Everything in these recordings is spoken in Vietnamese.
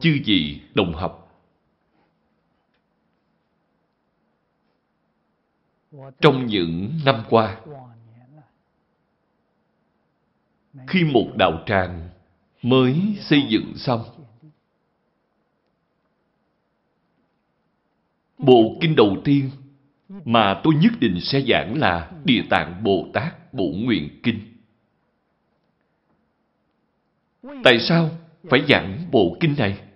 Chư vị đồng học. Trong những năm qua, khi một đạo tràng mới xây dựng xong, bộ kinh đầu tiên mà tôi nhất định sẽ giảng là địa tạng bồ tát Bộ nguyện kinh. Tại sao phải giảng bộ kinh này?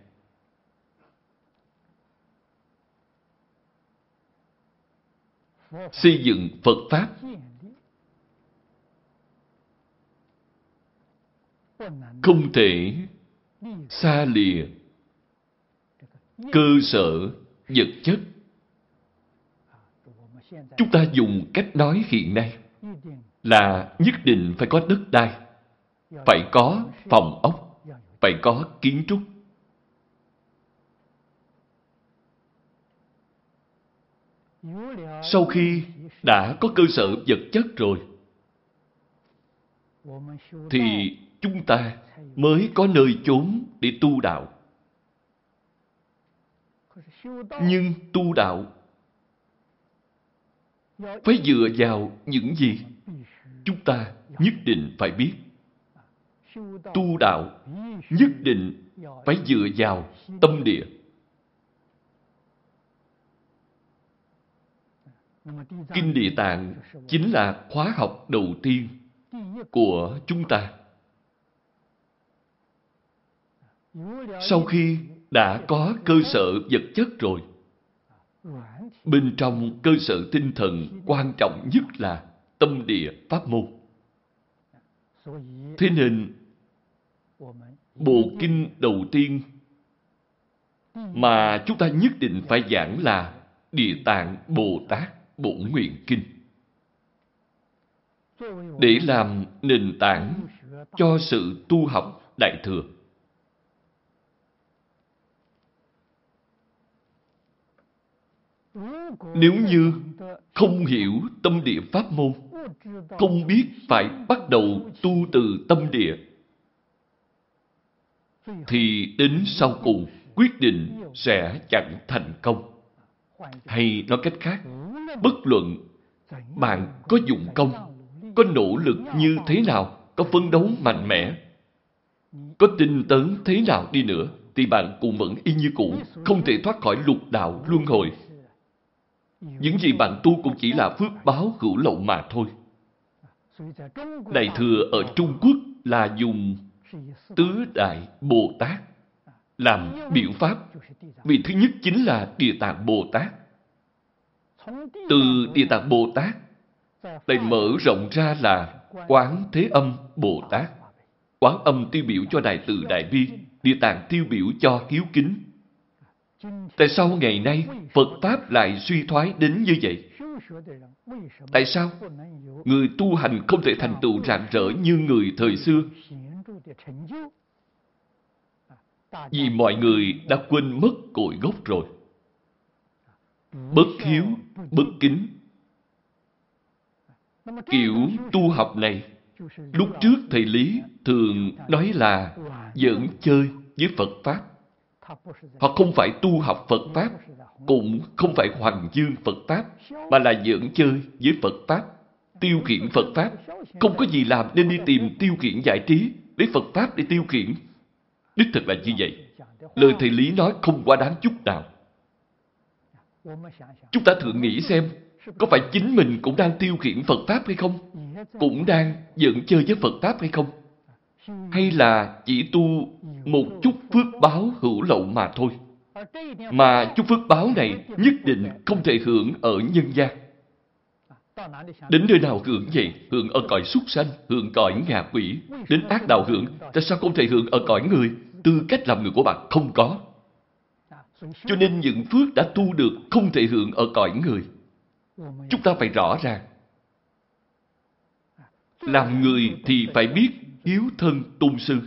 Xây dựng Phật Pháp. Không thể xa lìa cơ sở vật chất. Chúng ta dùng cách nói hiện nay là nhất định phải có đất đai, phải có phòng ốc, phải có kiến trúc. Sau khi đã có cơ sở vật chất rồi, thì chúng ta mới có nơi chốn để tu đạo. Nhưng tu đạo phải dựa vào những gì chúng ta nhất định phải biết. Tu đạo nhất định phải dựa vào tâm địa. Kinh Địa Tạng chính là khóa học đầu tiên của chúng ta. Sau khi đã có cơ sở vật chất rồi, bên trong cơ sở tinh thần quan trọng nhất là tâm địa pháp môn. Thế nên, bộ kinh đầu tiên mà chúng ta nhất định phải giảng là Địa Tạng Bồ Tát Bổn Nguyện Kinh để làm nền tảng cho sự tu học Đại Thừa. Nếu như không hiểu tâm địa pháp môn, không biết phải bắt đầu tu từ tâm địa, thì đến sau cùng quyết định sẽ chẳng thành công. Hay nói cách khác, bất luận bạn có dụng công, có nỗ lực như thế nào, có phấn đấu mạnh mẽ, có tinh tấn thế nào đi nữa, thì bạn cũng vẫn y như cũ, không thể thoát khỏi lục đạo luân hồi. Những gì bạn tu cũng chỉ là phước báo hữu lậu mà thôi. Đại thừa ở Trung Quốc là dùng tứ đại Bồ Tát làm biểu pháp. Vị thứ nhất chính là Địa Tạng Bồ Tát. Từ Địa Tạng Bồ Tát lại mở rộng ra là Quán Thế Âm Bồ Tát. Quán âm tiêu biểu cho Đại Từ Đại Bi, Địa Tạng tiêu biểu cho hiếu kính. Tại sao ngày nay Phật Pháp lại suy thoái đến như vậy? Tại sao? Người tu hành không thể thành tựu rạng rỡ như người thời xưa. Vì mọi người đã quên mất cội gốc rồi bất hiếu, bất kính. Kiểu tu học này, lúc trước thầy Lý thường nói là giỡn chơi với Phật Pháp. Họ không phải tu học Phật Pháp, cũng không phải hoàng dương Phật Pháp, mà là giỡn chơi với Phật Pháp, tiêu khiển Phật Pháp. Không có gì làm nên đi tìm tiêu khiển giải trí, lấy Phật Pháp để tiêu khiển. Đích thực là như vậy. Lời thầy Lý nói không quá đáng chút nào. Chúng ta thử nghĩ xem, có phải chính mình cũng đang tiêu khiển Phật Pháp hay không? Cũng đang giận chơi với Phật Pháp hay không? Hay là chỉ tu một chút phước báo hữu lậu mà thôi? Mà chút phước báo này nhất định không thể hưởng ở nhân gian. Đến nơi nào hưởng vậy? Hưởng ở cõi súc sanh, hưởng cõi ngạ quỷ. Đến ác đạo hưởng, tại sao không thể hưởng ở cõi người? Tư cách làm người của bạn không có. Cho nên những phước đã tu được không thể hưởng ở cõi người. Chúng ta phải rõ ràng. Làm người thì phải biết hiếu thân tôn sư.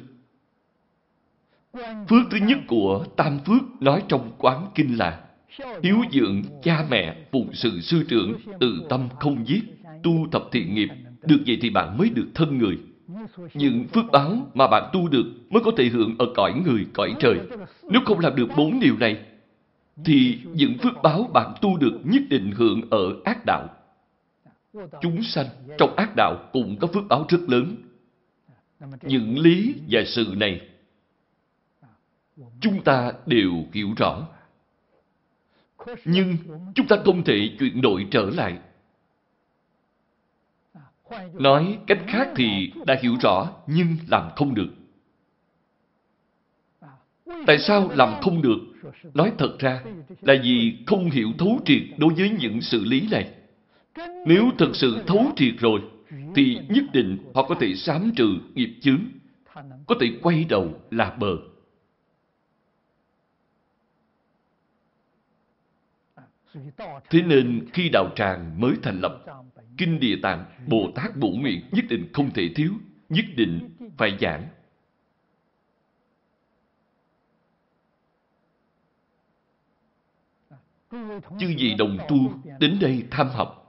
Phước thứ nhất của Tam Phước nói trong quán kinh là Hiếu dưỡng cha mẹ, phụng sự sư trưởng, từ tâm không giết, tu tập thiện nghiệp. Được vậy thì bạn mới được thân người. Những phước báo mà bạn tu được mới có thể hưởng ở cõi người, cõi trời. Nếu không làm được bốn điều này, thì những phước báo bạn tu được nhất định hưởng ở ác đạo. Chúng sanh trong ác đạo cũng có phước báo rất lớn. Những lý và sự này chúng ta đều hiểu rõ. Nhưng chúng ta không thể chuyển đổi trở lại. Nói cách khác thì đã hiểu rõ nhưng làm không được. Tại sao làm không được? Nói thật ra là vì không hiểu thấu triệt đối với những sự lý này. Nếu thật sự thấu triệt rồi, thì nhất định họ có thể sám trừ nghiệp chướng, có thể quay đầu là bờ. Thế nên khi đạo tràng mới thành lập, Kinh Địa Tạng Bồ Tát Bổ Nguyện nhất định không thể thiếu, nhất định phải giảng. Chư vị đồng tu đến đây tham học.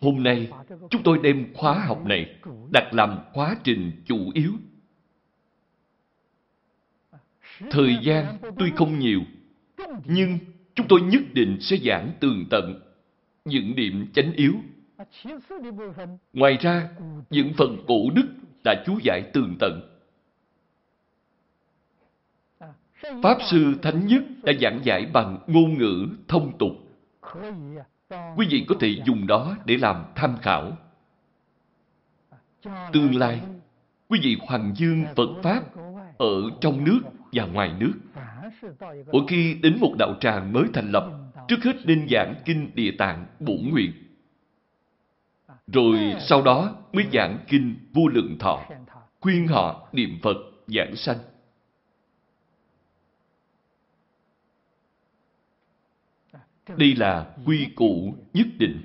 Hôm nay, chúng tôi đem khóa học này đặt làm quá trình chủ yếu. Thời gian tuy không nhiều, nhưng chúng tôi nhất định sẽ giảng tường tận những điểm chánh yếu. Ngoài ra, những phần cổ đức đã chú giải tường tận. Pháp Sư Thánh Nhất đã giảng giải bằng ngôn ngữ thông tục. Quý vị có thể dùng đó để làm tham khảo. Tương lai, quý vị hoàng dương Phật Pháp ở trong nước và ngoài nước. Mỗi khi đến một đạo tràng mới thành lập, trước hết nên giảng Kinh Địa Tạng Bổn Nguyện. Rồi sau đó mới giảng Kinh Vô Lượng Thọ, khuyên họ niệm Phật, giảng sanh. Đây là quy củ nhất định.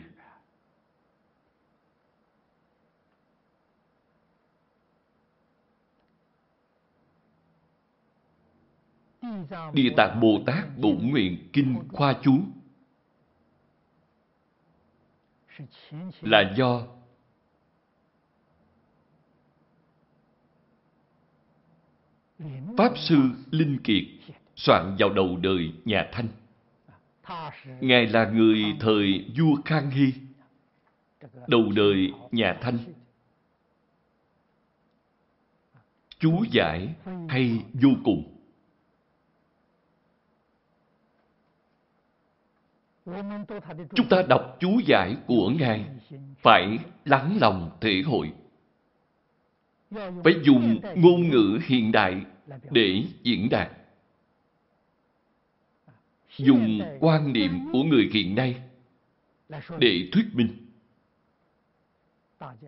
Địa Tạng Bồ Tát Bổn Nguyện Kinh Khoa Chú là do Pháp Sư Linh Kiệt soạn vào đầu đời nhà Thanh. Ngài là người thời vua Khang Hy, đầu đời nhà Thanh. Chú giải hay vô cùng. Chúng ta đọc chú giải của Ngài phải lắng lòng thể hội. Phải dùng ngôn ngữ hiện đại để diễn đạt dùng quan niệm của người hiện nay để thuyết minh.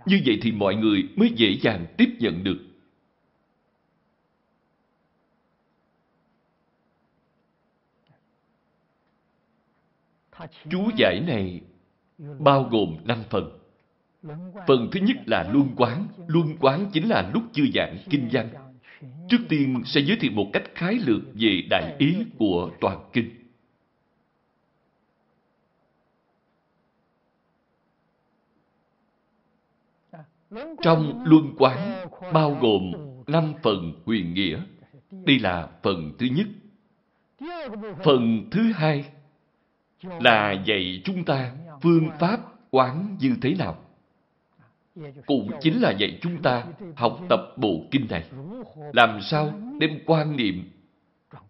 Như vậy thì mọi người mới dễ dàng tiếp nhận được. Chú giải này bao gồm năm phần. Phần thứ nhất là luân quán. Luân quán chính là lúc chưa giảng kinh văn. Trước tiên sẽ giới thiệu một cách khái lược về đại ý của toàn kinh. Trong luân quán bao gồm năm phần huyền nghĩa. Đây là phần thứ nhất. Phần thứ hai là dạy chúng ta phương pháp quán như thế nào. Cũng chính là dạy chúng ta học tập bộ kinh này. Làm sao đem quan niệm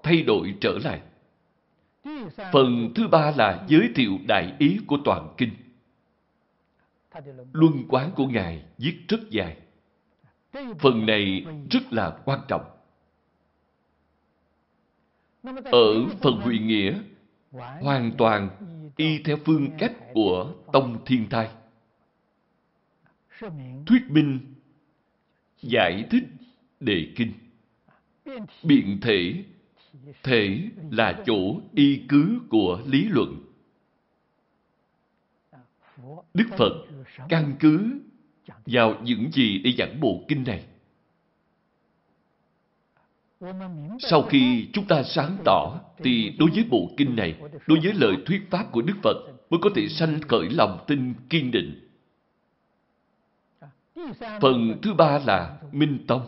thay đổi trở lại. Phần thứ ba là giới thiệu đại ý của toàn kinh. Luân quán của Ngài viết rất dài. Phần này rất là quan trọng. Ở phần huyền nghĩa, hoàn toàn y theo phương cách của Tông Thiên Thai. Thuyết minh, giải thích đề kinh. Biện thể, thể là chỗ y cứ của lý luận. Đức Phật căn cứ vào những gì để giảng bộ kinh này. Sau khi chúng ta sáng tỏ, thì đối với bộ kinh này, đối với lời thuyết pháp của Đức Phật, mới có thể sanh khởi lòng tin kiên định. Phần thứ ba là Minh Tông.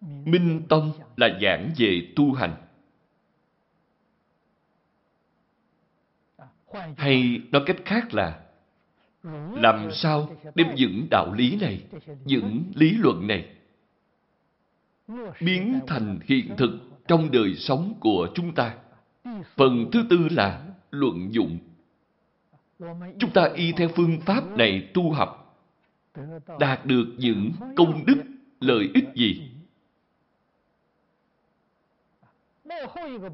Minh Tông là giảng về tu hành. Hay nói cách khác là làm sao đem những đạo lý này, những lý luận này biến thành hiện thực trong đời sống của chúng ta. Phần thứ tư là luận dụng. Chúng ta y theo phương pháp này tu học, đạt được những công đức, lợi ích gì?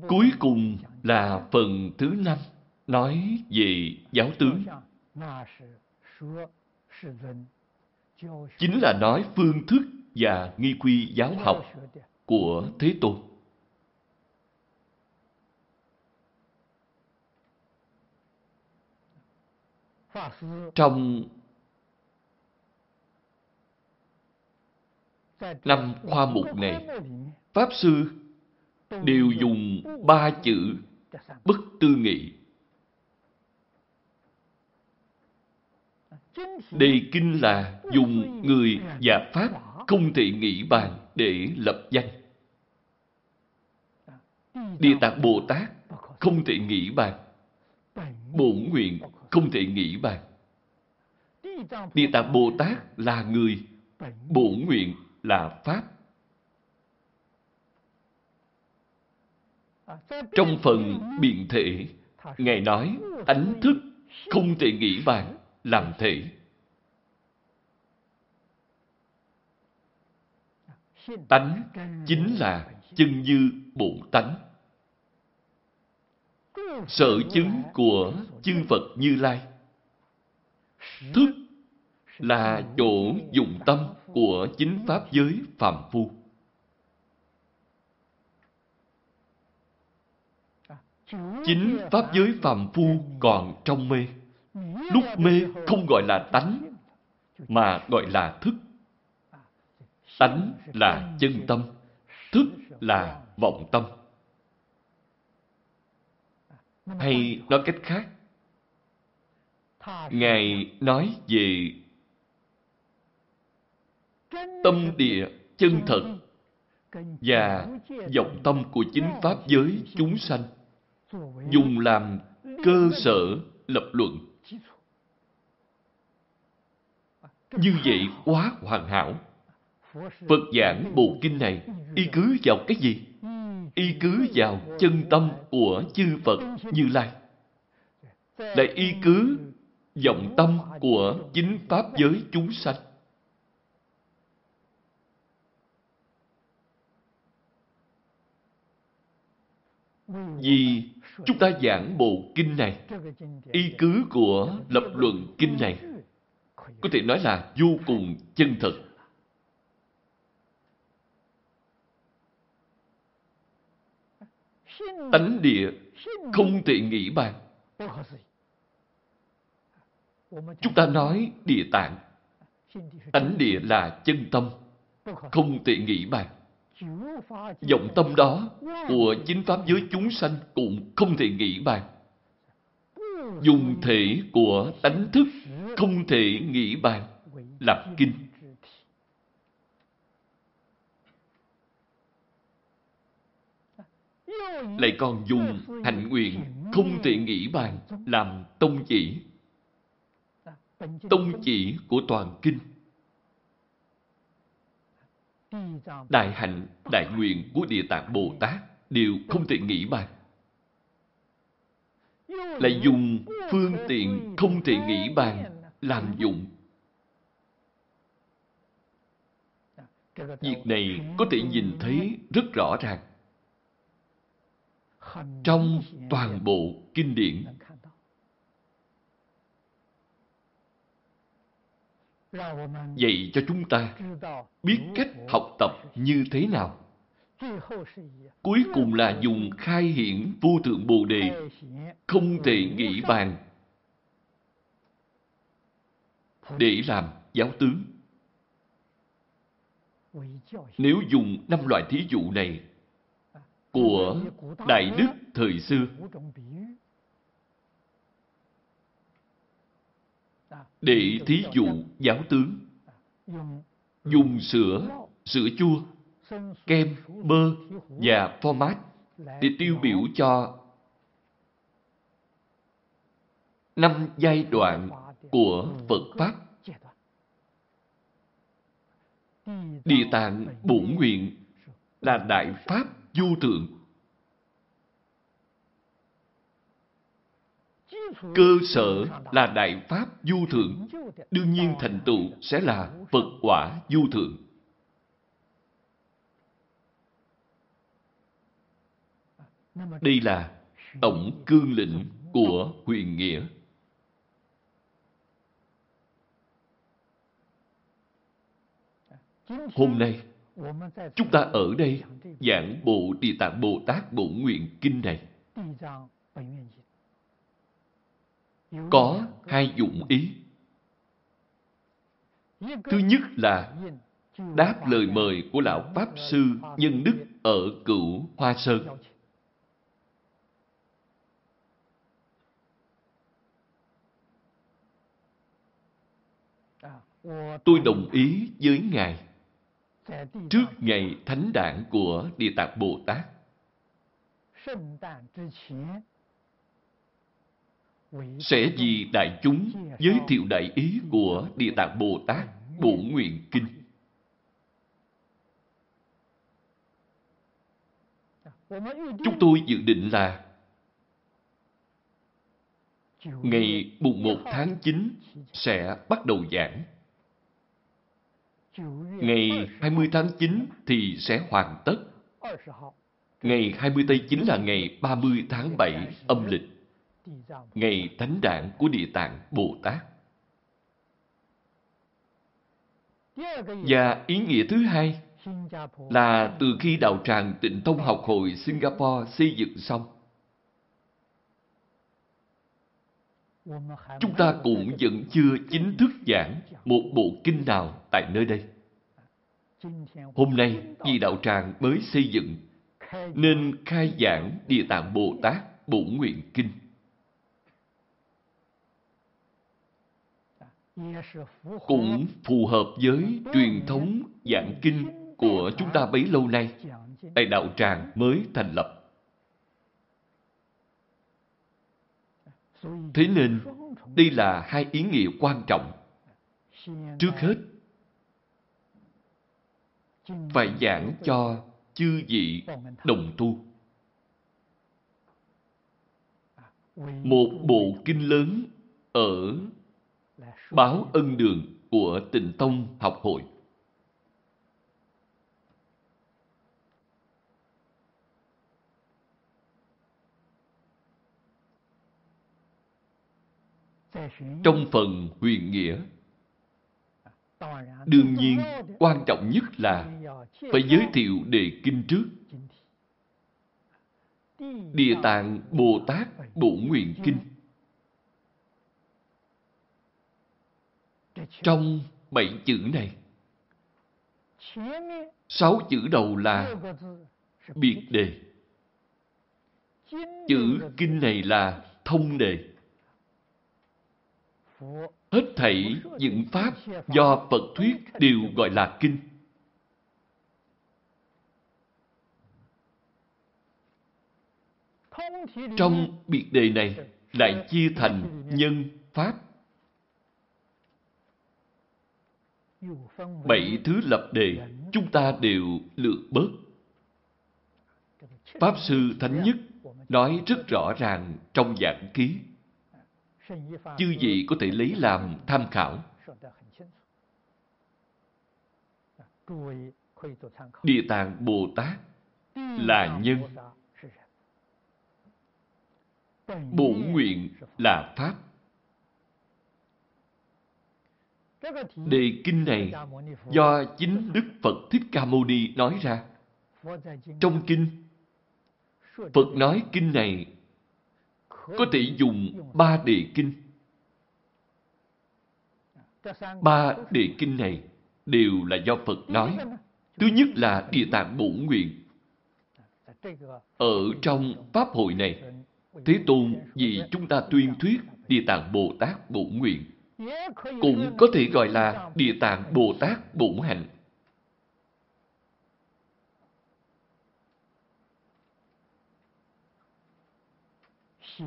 Cuối cùng là phần thứ năm, nói về giáo tướng. Chính là nói phương thức và nghi quy giáo học của Thế Tôn. Trong năm khoa mục này, Pháp Sư đều dùng ba chữ bất tư nghị. Đề kinh là dùng người và Pháp không thể nghĩ bàn để lập danh. Địa Tạng Bồ Tát không thể nghĩ bàn. Bổn nguyện không thể nghĩ bàn. Địa Tạng Bồ Tát là người, bổn nguyện là Pháp. Trong phần biện thể, Ngài nói ánh thức không thể nghĩ bàn làm thể. Tánh chính là chân như bổn tánh. Sở chứng của chư Phật Như Lai. Thức là chỗ dụng tâm của chính Pháp giới phàm phu. Chính Pháp giới phàm phu còn trong mê. Lúc mê không gọi là tánh, mà gọi là thức. Tánh là chân tâm, thức là vọng tâm. Hay nói cách khác, Ngài nói về tâm địa chân thật và vọng tâm của chính Pháp giới chúng sanh dùng làm cơ sở lập luận. Như vậy quá hoàn hảo. Phật giảng bộ kinh này y cứ vào cái gì? Y cứ vào chân tâm của chư Phật Như Lai. Lại y cứ vọng tâm của chính Pháp giới chúng sanh. Vì chúng ta giảng bộ kinh này, y cứ của lập luận kinh này, có thể nói là vô cùng chân thật. Tánh địa không thể nghĩ bàn. Chúng ta nói địa tạng. Tánh địa là chân tâm, không thể nghĩ bàn. Vọng tâm đó của chính Pháp giới chúng sanh cũng không thể nghĩ bàn. Dùng thể của tánh thức không thể nghĩ bàn, lập kinh. Lại còn dùng hạnh nguyện không thể nghĩ bàn làm tông chỉ. Tông chỉ của toàn kinh. Đại hạnh, đại nguyện của Địa Tạng Bồ Tát đều không thể nghĩ bàn. Lại dùng phương tiện không thể nghĩ bàn làm dụng. Việc này có thể nhìn thấy rất rõ ràng trong toàn bộ kinh điển dạy cho chúng ta biết cách học tập như thế nào. Cuối cùng là dùng khai hiển vô thượng bồ đề, không thể nghĩ bàn để làm giáo tướng. Nếu dùng năm loại thí dụ này của Đại Đức thời xưa để thí dụ giáo tướng dùng sữa, sữa chua, kem, bơ và format để tiêu biểu cho năm giai đoạn của Phật Pháp. Địa tạng bổn nguyện là Đại Pháp vô thượng. Cơ sở là Đại Pháp vô thượng. Đương nhiên thành tựu sẽ là Phật quả vô thượng. Đây là tổng cương lĩnh của huyền nghĩa. Hôm nay, chúng ta ở đây, giảng Bộ Địa Tạng Bồ Tát Bộ Nguyện Kinh này. Có hai dụng ý. Thứ nhất là đáp lời mời của Lão Pháp Sư Nhân Đức ở Cửu Hoa Sơn. Tôi đồng ý với Ngài trước ngày thánh đản của Địa Tạng Bồ Tát. Sẽ vì đại chúng giới thiệu đại ý của Địa Tạng Bồ Tát bổ Nguyện Kinh. Chúng tôi dự định là ngày mùng 1 tháng 9 sẽ bắt đầu giảng. Ngày 20 tháng 9 thì sẽ hoàn tất. Ngày 20 tây chính là ngày 30 tháng 7 âm lịch. Ngày thánh đản của Địa Tạng Bồ Tát. Và ý nghĩa thứ hai là từ khi đạo tràng tịnh thông học hội Singapore xây dựng xong, chúng ta cũng vẫn chưa chính thức giảng một bộ kinh nào tại nơi đây. Hôm nay, vì đạo tràng mới xây dựng, nên khai giảng Địa Tạng Bồ Tát bổ Nguyện Kinh. Cũng phù hợp với truyền thống giảng kinh của chúng ta bấy lâu nay, tại đạo tràng mới thành lập. Thế nên, đây là hai ý nghĩa quan trọng. Trước hết, phải giảng cho chư vị đồng tu. Một bộ kinh lớn ở báo ân đường của tịnh tông học hội. Trong phần huyền nghĩa, đương nhiên quan trọng nhất là phải giới thiệu đề kinh trước. Địa tạng Bồ Tát Bộ Nguyện Kinh Trong bảy chữ này, sáu chữ đầu là biệt đề. Chữ kinh này là thông đề. Hết thảy những pháp do Phật thuyết đều gọi là kinh. Trong biệt đề này lại chia thành nhân, pháp. Bảy thứ lập đề chúng ta đều lược bớt. Pháp Sư Thánh Nhất nói rất rõ ràng trong giảng ký. Chư vị có thể lấy làm tham khảo. Địa tạng Bồ Tát là nhân. bổn nguyện là Pháp. Đề kinh này do chính Đức Phật Thích Ca Mâu Ni nói ra. Trong kinh, Phật nói kinh này có thể dùng ba đề kinh. Ba đề kinh này đều là do Phật nói. Thứ nhất là Địa Tạng Bổn Nguyện. Ở trong Pháp hội này, Thế Tôn vì chúng ta tuyên thuyết Địa Tạng Bồ Tát Bổn Nguyện cũng có thể gọi là Địa Tạng Bồ Tát Bổn Hạnh.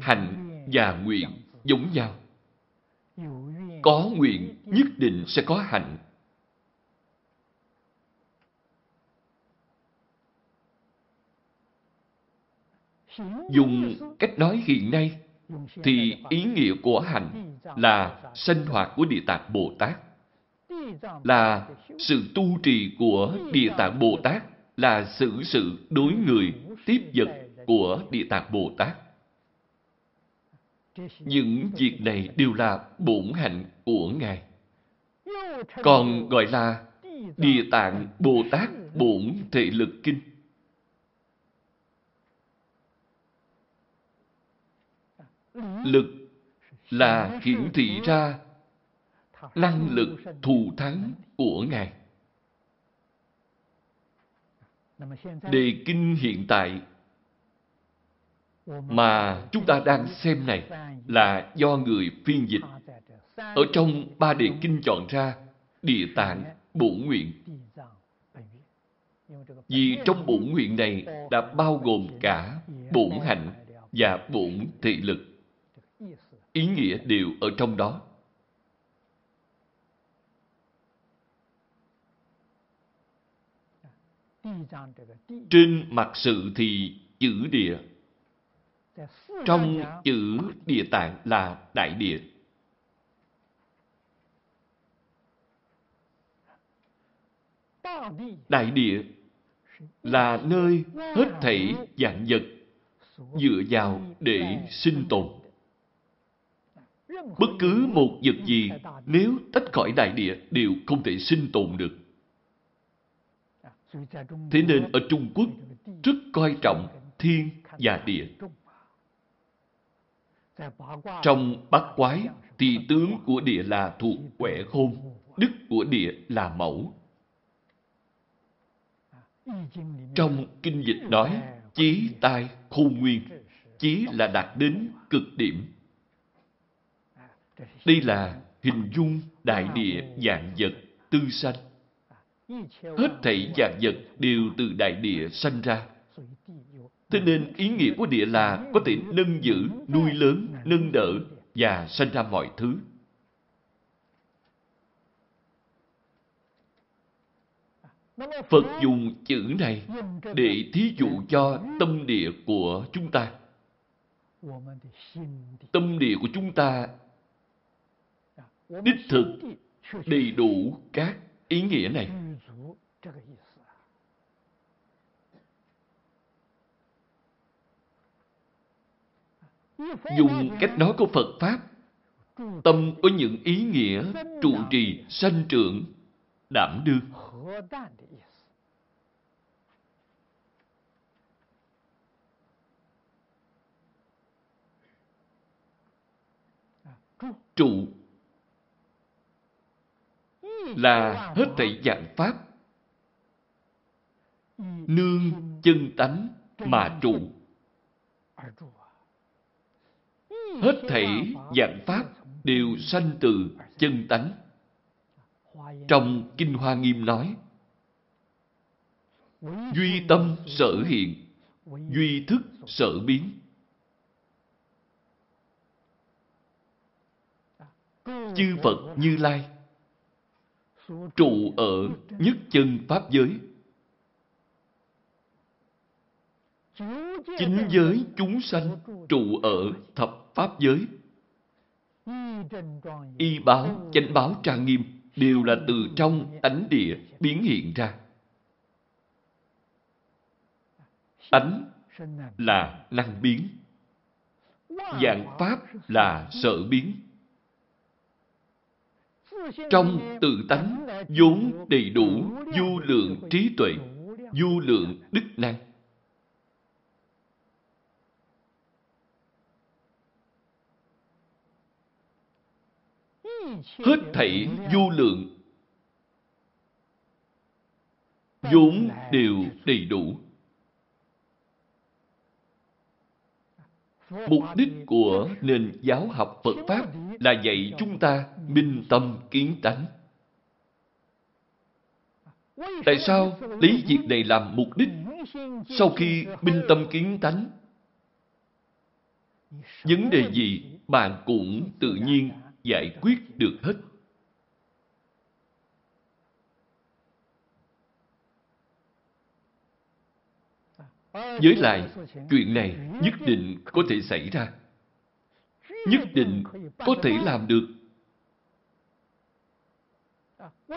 Hạnh và nguyện giống nhau. Có nguyện nhất định sẽ có hạnh. Dùng cách nói hiện nay thì ý nghĩa của hạnh là sinh hoạt của Địa Tạng Bồ Tát, là sự tu trì của Địa Tạng Bồ Tát, là xử sự đối người, tiếp vật của Địa Tạng Bồ Tát. Những việc này đều là bổn hạnh của Ngài. Còn gọi là Địa Tạng Bồ Tát Bổn Thể Lực Kinh. Lực là hiển thị ra năng lực thù thắng của Ngài. Đề kinh hiện tại mà chúng ta đang xem này là do người phiên dịch. Ở trong ba đề kinh chọn ra, địa tạng bổn nguyện. Vì trong bổn nguyện này đã bao gồm cả bổn hạnh và bổn thị lực. Ý nghĩa đều ở trong đó. Trên mặt sự thì chữ địa trong chữ địa tạng là đại địa. Đại địa là nơi hết thảy dạng vật dựa vào để sinh tồn. Bất cứ một vật gì, nếu tách khỏi đại địa, đều không thể sinh tồn được. Thế nên ở Trung Quốc, rất coi trọng thiên và địa. Trong bát quái, thì tướng của địa là thuộc quẻ khôn, đức của địa là mẫu. Trong kinh dịch nói, chí tai khôn nguyên, chí là đạt đến cực điểm. Đây là hình dung đại địa dạng vật tư sanh. Hết thảy dạng vật đều từ đại địa sanh ra. Thế nên ý nghĩa của địa là có thể nâng giữ, nuôi lớn, nâng đỡ và sanh ra mọi thứ. Phật dùng chữ này để thí dụ cho tâm địa của chúng ta. Tâm địa của chúng ta đích thực đầy đủ các ý nghĩa này. Dùng cách nói của Phật Pháp, tâm có những ý nghĩa trụ trì, sanh trưởng, đảm đương. Trụ là hết thảy dạng Pháp nương chân tánh mà trụ hết thảy dạng pháp đều sanh từ chân tánh. Trong Kinh Hoa Nghiêm nói, Duy tâm sở hiện, duy thức sở biến. Chư Phật Như Lai trụ ở nhất chân Pháp giới. Chính giới chúng sanh trụ ở thập Pháp giới. Y báo, chánh báo trang nghiêm đều là từ trong tánh địa biến hiện ra. Tánh là năng biến. Dạng Pháp là sở biến. Trong tự tánh vốn đầy đủ du lượng trí tuệ, du lượng đức năng. Hết thảy du lượng vốn đều đầy đủ. Mục đích của nền giáo học Phật Pháp là dạy chúng ta minh tâm kiến tánh. Tại sao lấy việc này làm mục đích? Sau khi minh tâm kiến tánh, vấn đề gì bạn cũng tự nhiên giải quyết được hết. Với lại, chuyện này nhất định có thể xảy ra. Nhất định có thể làm được.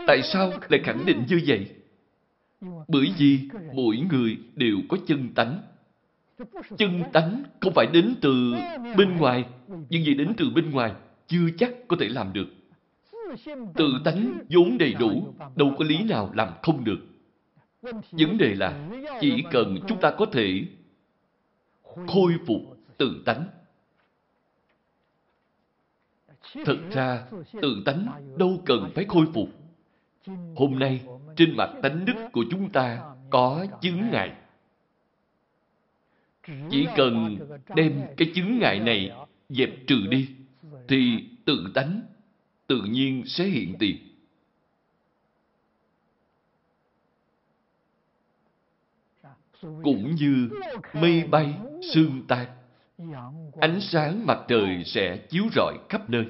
Tại sao lại khẳng định như vậy? Bởi vì mỗi người đều có chân tánh. Chân tánh không phải đến từ bên ngoài, nhưng gì đến từ bên ngoài chưa chắc có thể làm được. Tự tánh vốn đầy đủ, đâu có lý nào làm không được. Vấn đề là chỉ cần chúng ta có thể khôi phục tự tánh. Thật ra, tự tánh đâu cần phải khôi phục. Hôm nay, trên mặt tánh đức của chúng ta có chứng ngại. Chỉ cần đem cái chứng ngại này dẹp trừ đi, thì tự tánh tự nhiên sẽ hiện tiền. cũng như mây bay, sương tan. Ánh sáng mặt trời sẽ chiếu rọi khắp nơi.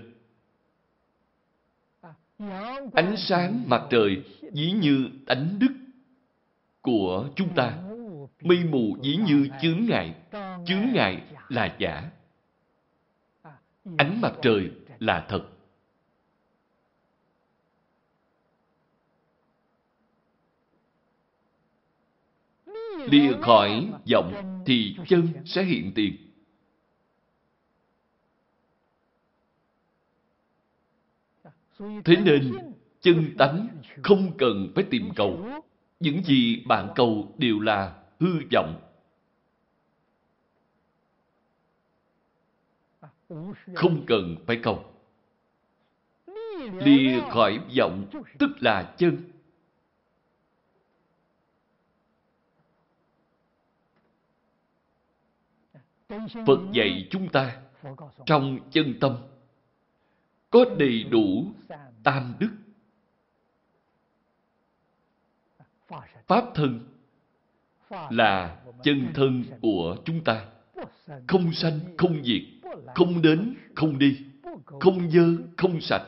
Ánh sáng mặt trời dĩ như ánh đức của chúng ta. Mây mù dĩ như chướng ngại. Chướng ngại là giả. Ánh mặt trời là thật. lìa khỏi vọng thì chân sẽ hiện tiền. Thế nên, chân tánh không cần phải tìm cầu. Những gì bạn cầu đều là hư vọng. Không cần phải cầu. Lìa khỏi vọng tức là chân. Phật dạy chúng ta trong chân tâm có đầy đủ tam đức. Pháp thân là chân thân của chúng ta. Không sanh, không diệt, không đến, không đi, không dơ, không sạch.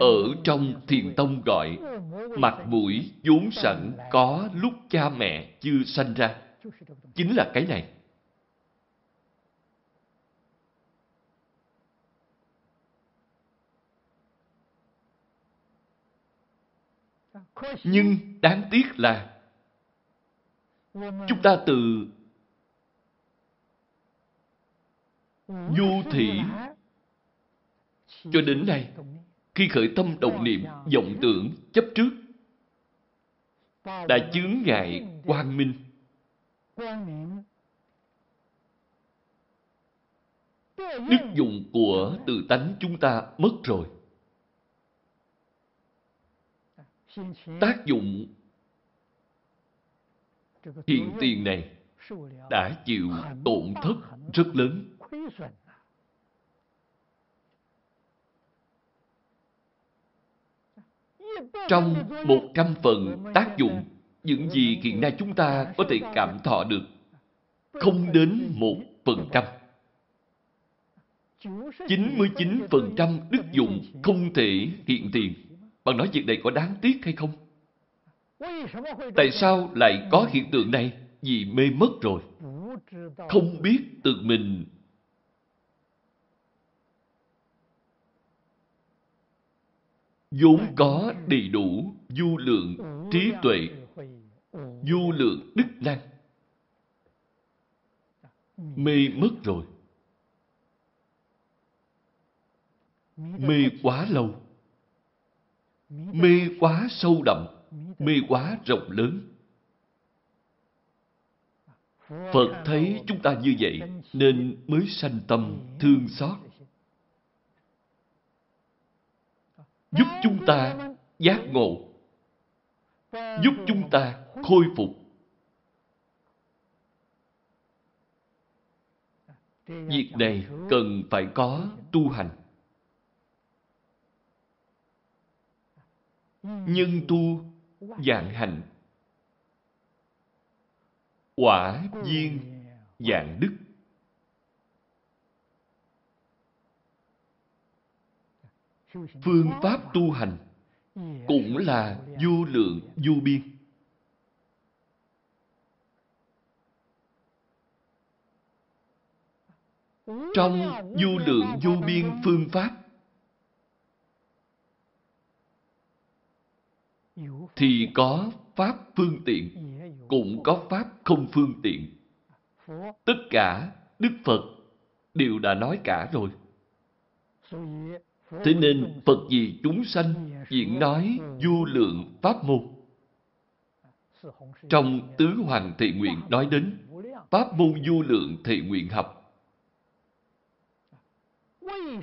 Ở trong thiền tông gọi mặt mũi vốn sẵn có lúc cha mẹ chưa sanh ra. Chính là cái này. Nhưng đáng tiếc là chúng ta từ du thị cho đến nay khi khởi tâm động niệm, vọng tưởng, chấp trước, đã chướng ngại quang minh. Đức dụng của tự tánh chúng ta mất rồi. Tác dụng hiện tiền này đã chịu tổn thất rất lớn. Trong một trăm phần tác dụng, những gì hiện nay chúng ta có thể cảm thọ được, không đến một phần trăm. 99% đức dụng không thể hiện tiền. Bạn nói việc này có đáng tiếc hay không? Tại sao lại có hiện tượng này? Vì mê mất rồi. Không biết tự mình vốn có đầy đủ du lượng trí tuệ, du lượng đức năng. Mê mất rồi. Mê quá lâu. Mê quá sâu đậm. Mê quá rộng lớn. Phật thấy chúng ta như vậy nên mới sanh tâm thương xót. Giúp chúng ta giác ngộ. Giúp chúng ta khôi phục. Việc này cần phải có tu hành. Nhân tu dạng hành. Quả duyên dạng đức. Phương pháp tu hành cũng là vô lượng vô biên. Trong vô lượng vô biên phương pháp thì có pháp phương tiện, cũng có pháp không phương tiện. Tất cả đức phật đều đã nói cả rồi. Thế nên phật vì chúng sanh diễn nói vô lượng pháp môn. Trong tứ hoàng thị nguyện nói đến pháp môn vô lượng thị nguyện học,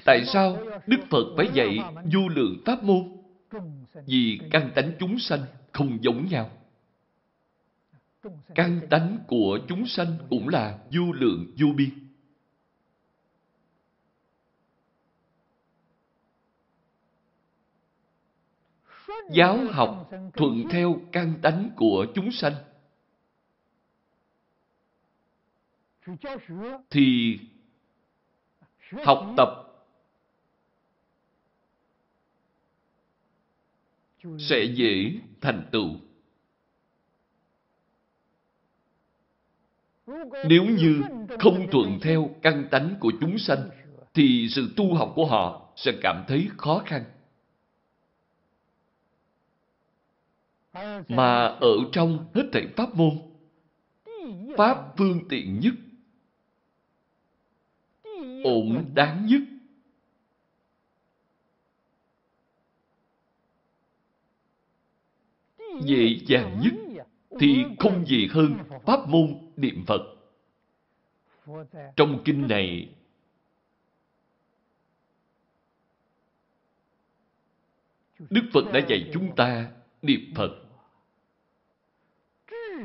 tại sao đức phật phải dạy vô lượng pháp môn? Vì căn tánh chúng sanh không giống nhau. Căn tánh của chúng sanh cũng là vô lượng vô biên. Giáo học thuận theo căn tánh của chúng sanh thì học tập sẽ dễ thành tựu. Nếu như không thuận theo căn tánh của chúng sanh, thì sự tu học của họ sẽ cảm thấy khó khăn. Mà ở trong hết thảy pháp môn, pháp phương tiện nhất, ổn đáng nhất, dễ dàng nhất thì không gì hơn pháp môn niệm Phật. Trong kinh này, Đức Phật đã dạy chúng ta niệm Phật.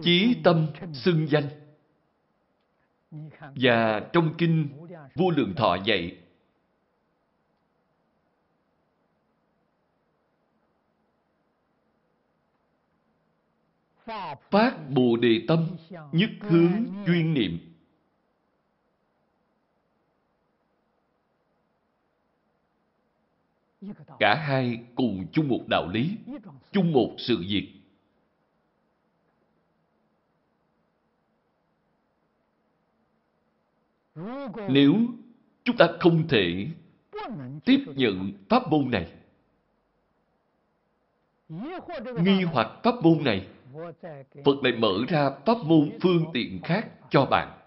Chí tâm xưng danh. Và trong kinh Vô Lượng Thọ dạy phát bồ đề tâm, nhất hướng chuyên niệm. Cả hai cùng chung một đạo lý, chung một sự việc. Nếu chúng ta không thể tiếp nhận pháp môn này, nghi hoặc pháp môn này Phật lại mở ra pháp môn phương tiện khác cho bạn.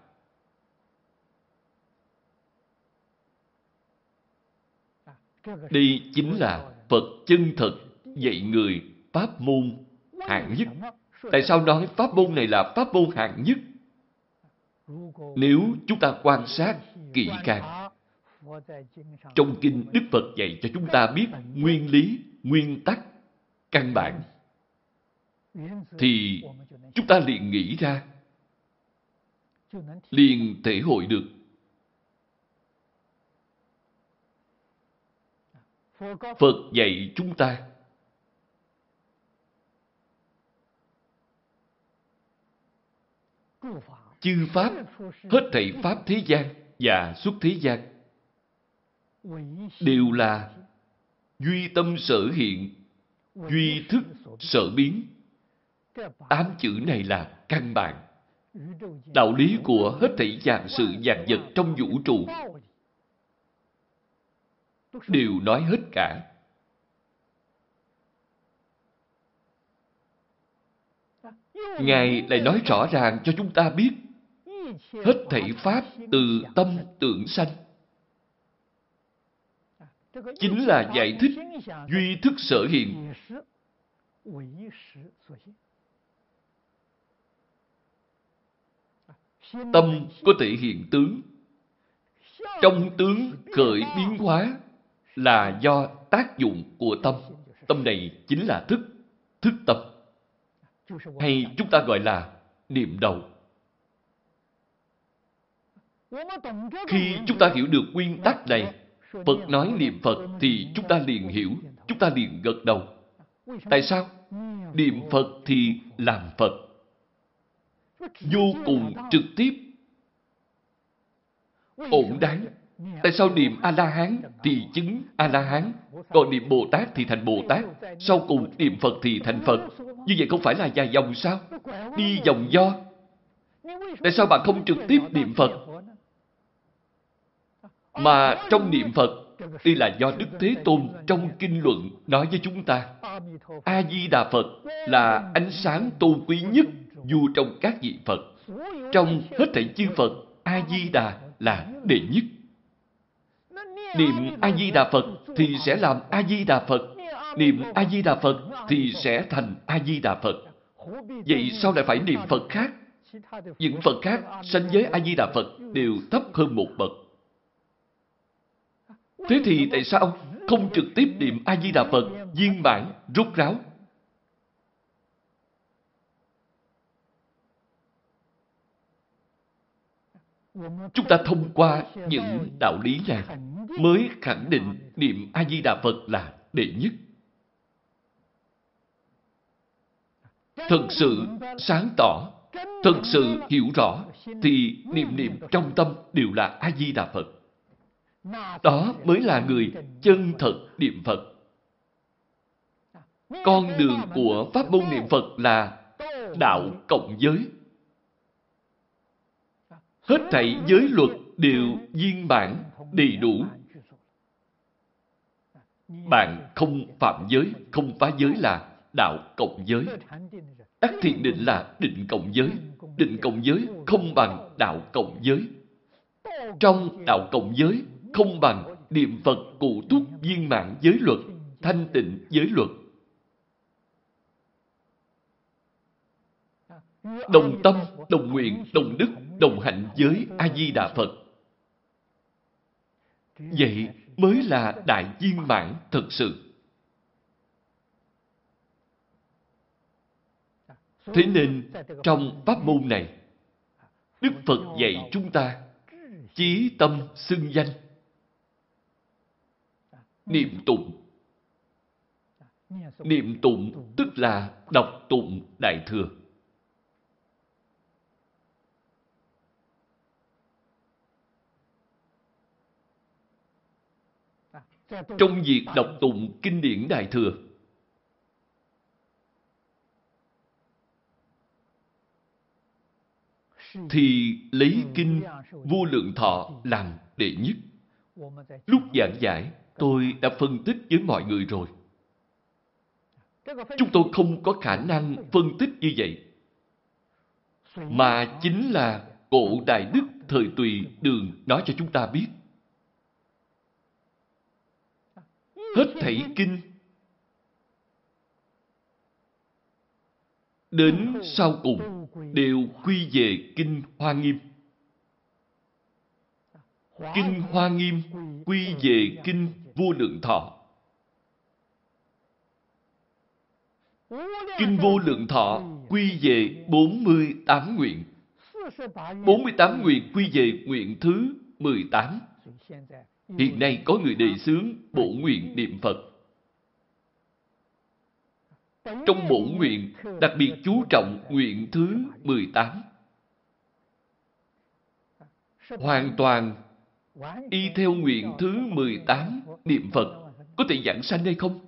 Đây chính là Phật chân thật dạy người pháp môn hạng nhất. Tại sao nói pháp môn này là pháp môn hạng nhất? Nếu chúng ta quan sát kỹ càng, trong kinh Đức Phật dạy cho chúng ta biết nguyên lý, nguyên tắc, căn bản thì chúng ta liền nghĩ ra, liền thể hội được. Phật dạy chúng ta. Chư pháp hết thảy pháp thế gian và xuất thế gian đều là duy tâm sở hiện duy thức sở biến. Tám chữ này là căn bản. Đạo lý của hết thảy dạng sự dạng vật trong vũ trụ đều nói hết cả. Ngài lại nói rõ ràng cho chúng ta biết Hết thảy Pháp từ tâm tưởng sanh. Chính là giải thích duy thức sở hiện. Tâm có thể hiện tướng. Trong tướng khởi biến hóa là do tác dụng của tâm. Tâm này chính là thức, thức tâm. Hay chúng ta gọi là niệm đầu. Khi chúng ta hiểu được nguyên tắc này, Phật nói niệm Phật thì chúng ta liền hiểu, chúng ta liền gật đầu. Tại sao? Niệm Phật thì làm Phật. Vô cùng trực tiếp. Ổn đáng. Tại sao niệm A-la-hán thì chứng A-la-hán, còn niệm Bồ Tát thì thành Bồ Tát, sau cùng niệm Phật thì thành Phật. Như vậy không phải là dài dòng sao? Đi vòng do. Tại sao bạn không trực tiếp niệm Phật? Mà trong niệm Phật, đây là do Đức Thế Tôn trong kinh luận nói với chúng ta. A-di-đà Phật là ánh sáng tôn quý nhất dù trong các vị Phật. Trong hết thảy chư Phật, A-di-đà là đệ nhất. Niệm A-di-đà Phật thì sẽ làm A-di-đà Phật. Niệm A-di-đà Phật thì sẽ thành A-di-đà Phật. Vậy sao lại phải niệm Phật khác? Những Phật khác sanh với A-di-đà Phật đều thấp hơn một bậc. Thế thì tại sao không trực tiếp niệm A-di-đà Phật viên mãn, rút ráo? Chúng ta thông qua những đạo lý này mới khẳng định niệm A-di-đà Phật là đệ nhất. Thật sự sáng tỏ, thật sự hiểu rõ, thì niệm niệm trong tâm đều là A-di-đà Phật. Đó mới là người chân thật niệm Phật. Con đường của Pháp môn niệm Phật là đạo cộng giới. Hết thảy giới luật đều viên bản, đầy đủ. Bạn không phạm giới, không phá giới là đạo cộng giới. ác thiện định là định cộng giới. Định cộng giới không bằng đạo cộng giới. Trong đạo cộng giới không bằng niệm Phật cụ túc viên mạng giới luật, thanh tịnh giới luật. Đồng tâm, đồng nguyện, đồng đức, đồng hạnh với A-di-đà Phật. Vậy mới là đại viên mãn thật sự. Thế nên, trong pháp môn này, Đức Phật dạy chúng ta chí tâm xưng danh niệm tụng. Niệm tụng tức là đọc tụng Đại Thừa. Trong việc đọc tụng kinh điển Đại Thừa, thì lấy kinh vô lượng thọ làm đệ nhất. Lúc giảng giải, Tôi đã phân tích với mọi người rồi. Chúng tôi không có khả năng phân tích như vậy. Mà chính là cổ Đại Đức thời tùy đường nói cho chúng ta biết. Hết thảy kinh đến sau cùng đều quy về kinh Hoa Nghiêm. Kinh Hoa Nghiêm quy về kinh vô lượng thọ. Kinh vô lượng thọ quy về 48 nguyện. 48 nguyện quy về nguyện thứ 18. Hiện nay có người đề xướng bổ nguyện niệm Phật. Trong bổ nguyện, đặc biệt chú trọng nguyện thứ 18. Hoàn toàn y theo nguyện thứ 18 niệm Phật có thể giảng sanh hay không?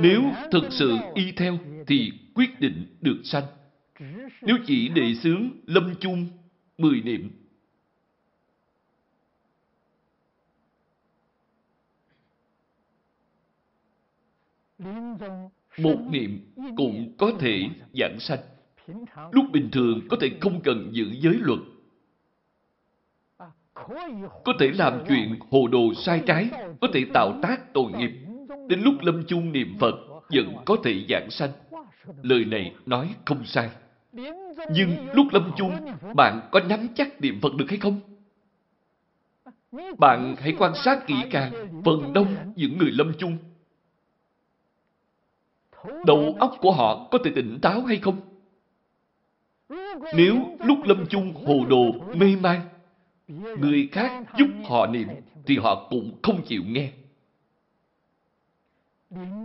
Nếu thực sự y theo thì quyết định được sanh. Nếu chỉ đề xướng lâm chung 10 niệm một niệm cũng có thể giảng sanh. Lúc bình thường có thể không cần giữ giới luật. Có thể làm chuyện hồ đồ sai trái, có thể tạo tác tội nghiệp. Đến lúc lâm chung niệm Phật, vẫn có thể giảng sanh. Lời này nói không sai. Nhưng lúc lâm chung, bạn có nắm chắc niệm Phật được hay không? Bạn hãy quan sát kỹ càng phần đông những người lâm chung. Đầu óc của họ có thể tỉnh táo hay không? Nếu lúc lâm chung hồ đồ, mê man, người khác giúp họ niệm thì họ cũng không chịu nghe.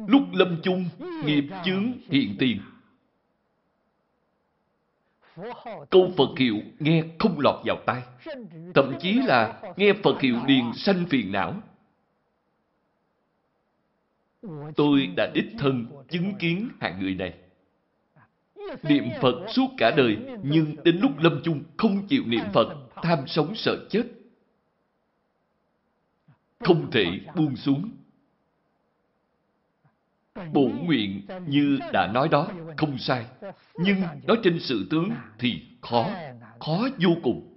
Lúc lâm chung, nghiệp chướng hiện tiền. Câu Phật hiệu nghe không lọt vào tai. Thậm chí là nghe Phật hiệu điền sanh phiền não. Tôi đã đích thân chứng kiến hạng người này. Niệm Phật suốt cả đời, nhưng đến lúc lâm chung không chịu niệm Phật, tham sống sợ chết. Không thể buông xuống. Bổn nguyện như đã nói đó, không sai. Nhưng nói trên sự tướng thì khó, khó vô cùng.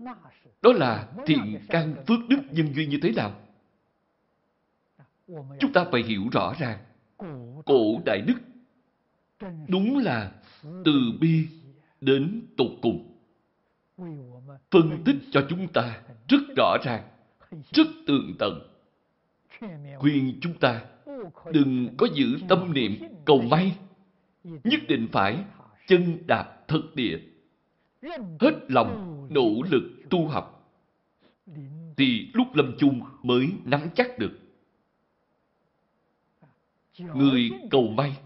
Đó là thiện căn phước đức nhân duyên như thế nào? Chúng ta phải hiểu rõ ràng. Cổ đại đức đúng là từ bi đến tột cùng. Phân tích cho chúng ta rất rõ ràng, rất tường tận. Khuyên chúng ta đừng có giữ tâm niệm cầu may. Nhất định phải chân đạp thực địa. Hết lòng nỗ lực tu học. Thì lúc lâm chung mới nắm chắc được. Người cầu may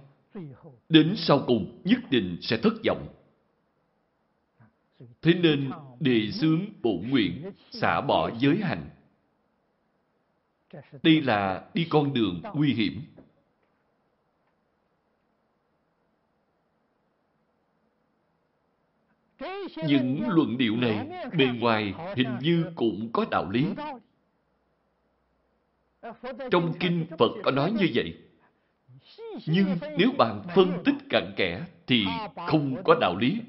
đến sau cùng nhất định sẽ thất vọng. Thế nên đề xướng bổ nguyện, xả bỏ giới hành. Đây là đi con đường nguy hiểm. Những luận điệu này bề ngoài hình như cũng có đạo lý. Trong kinh Phật có nói như vậy. Nhưng nếu bạn phân tích cặn kẽ thì không có đạo lý.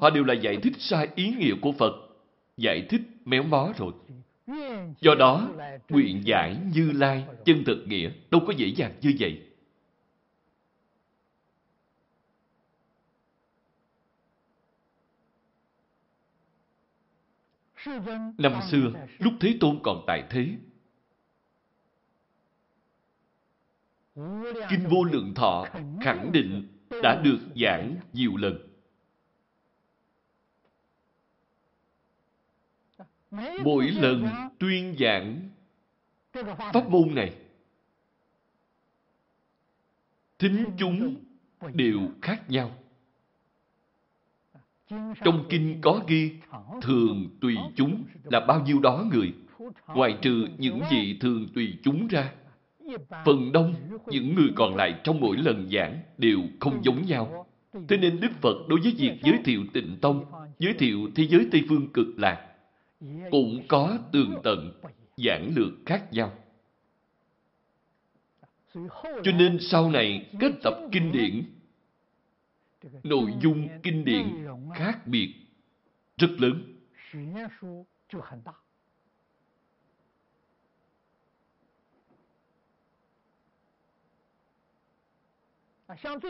Họ đều là giải thích sai ý nghĩa của Phật. Giải thích méo mó rồi. Do đó, nguyện giải như lai, chân thực nghĩa đâu có dễ dàng như vậy. Năm xưa, lúc Thế Tôn còn tại thế, Kinh Vô Lượng Thọ khẳng định đã được giảng nhiều lần. Mỗi lần tuyên giảng pháp môn này, thính chúng đều khác nhau. Trong kinh có ghi thường tùy chúng là bao nhiêu đó người, ngoài trừ những gì thường tùy chúng ra Phần đông, những người còn lại trong mỗi lần giảng đều không giống nhau. Thế nên Đức Phật đối với việc giới thiệu tịnh tông, giới thiệu thế giới Tây Phương cực lạc, cũng có tường tận, giảng lược khác nhau. Cho nên sau này kết tập kinh điển, nội dung kinh điển khác biệt rất lớn.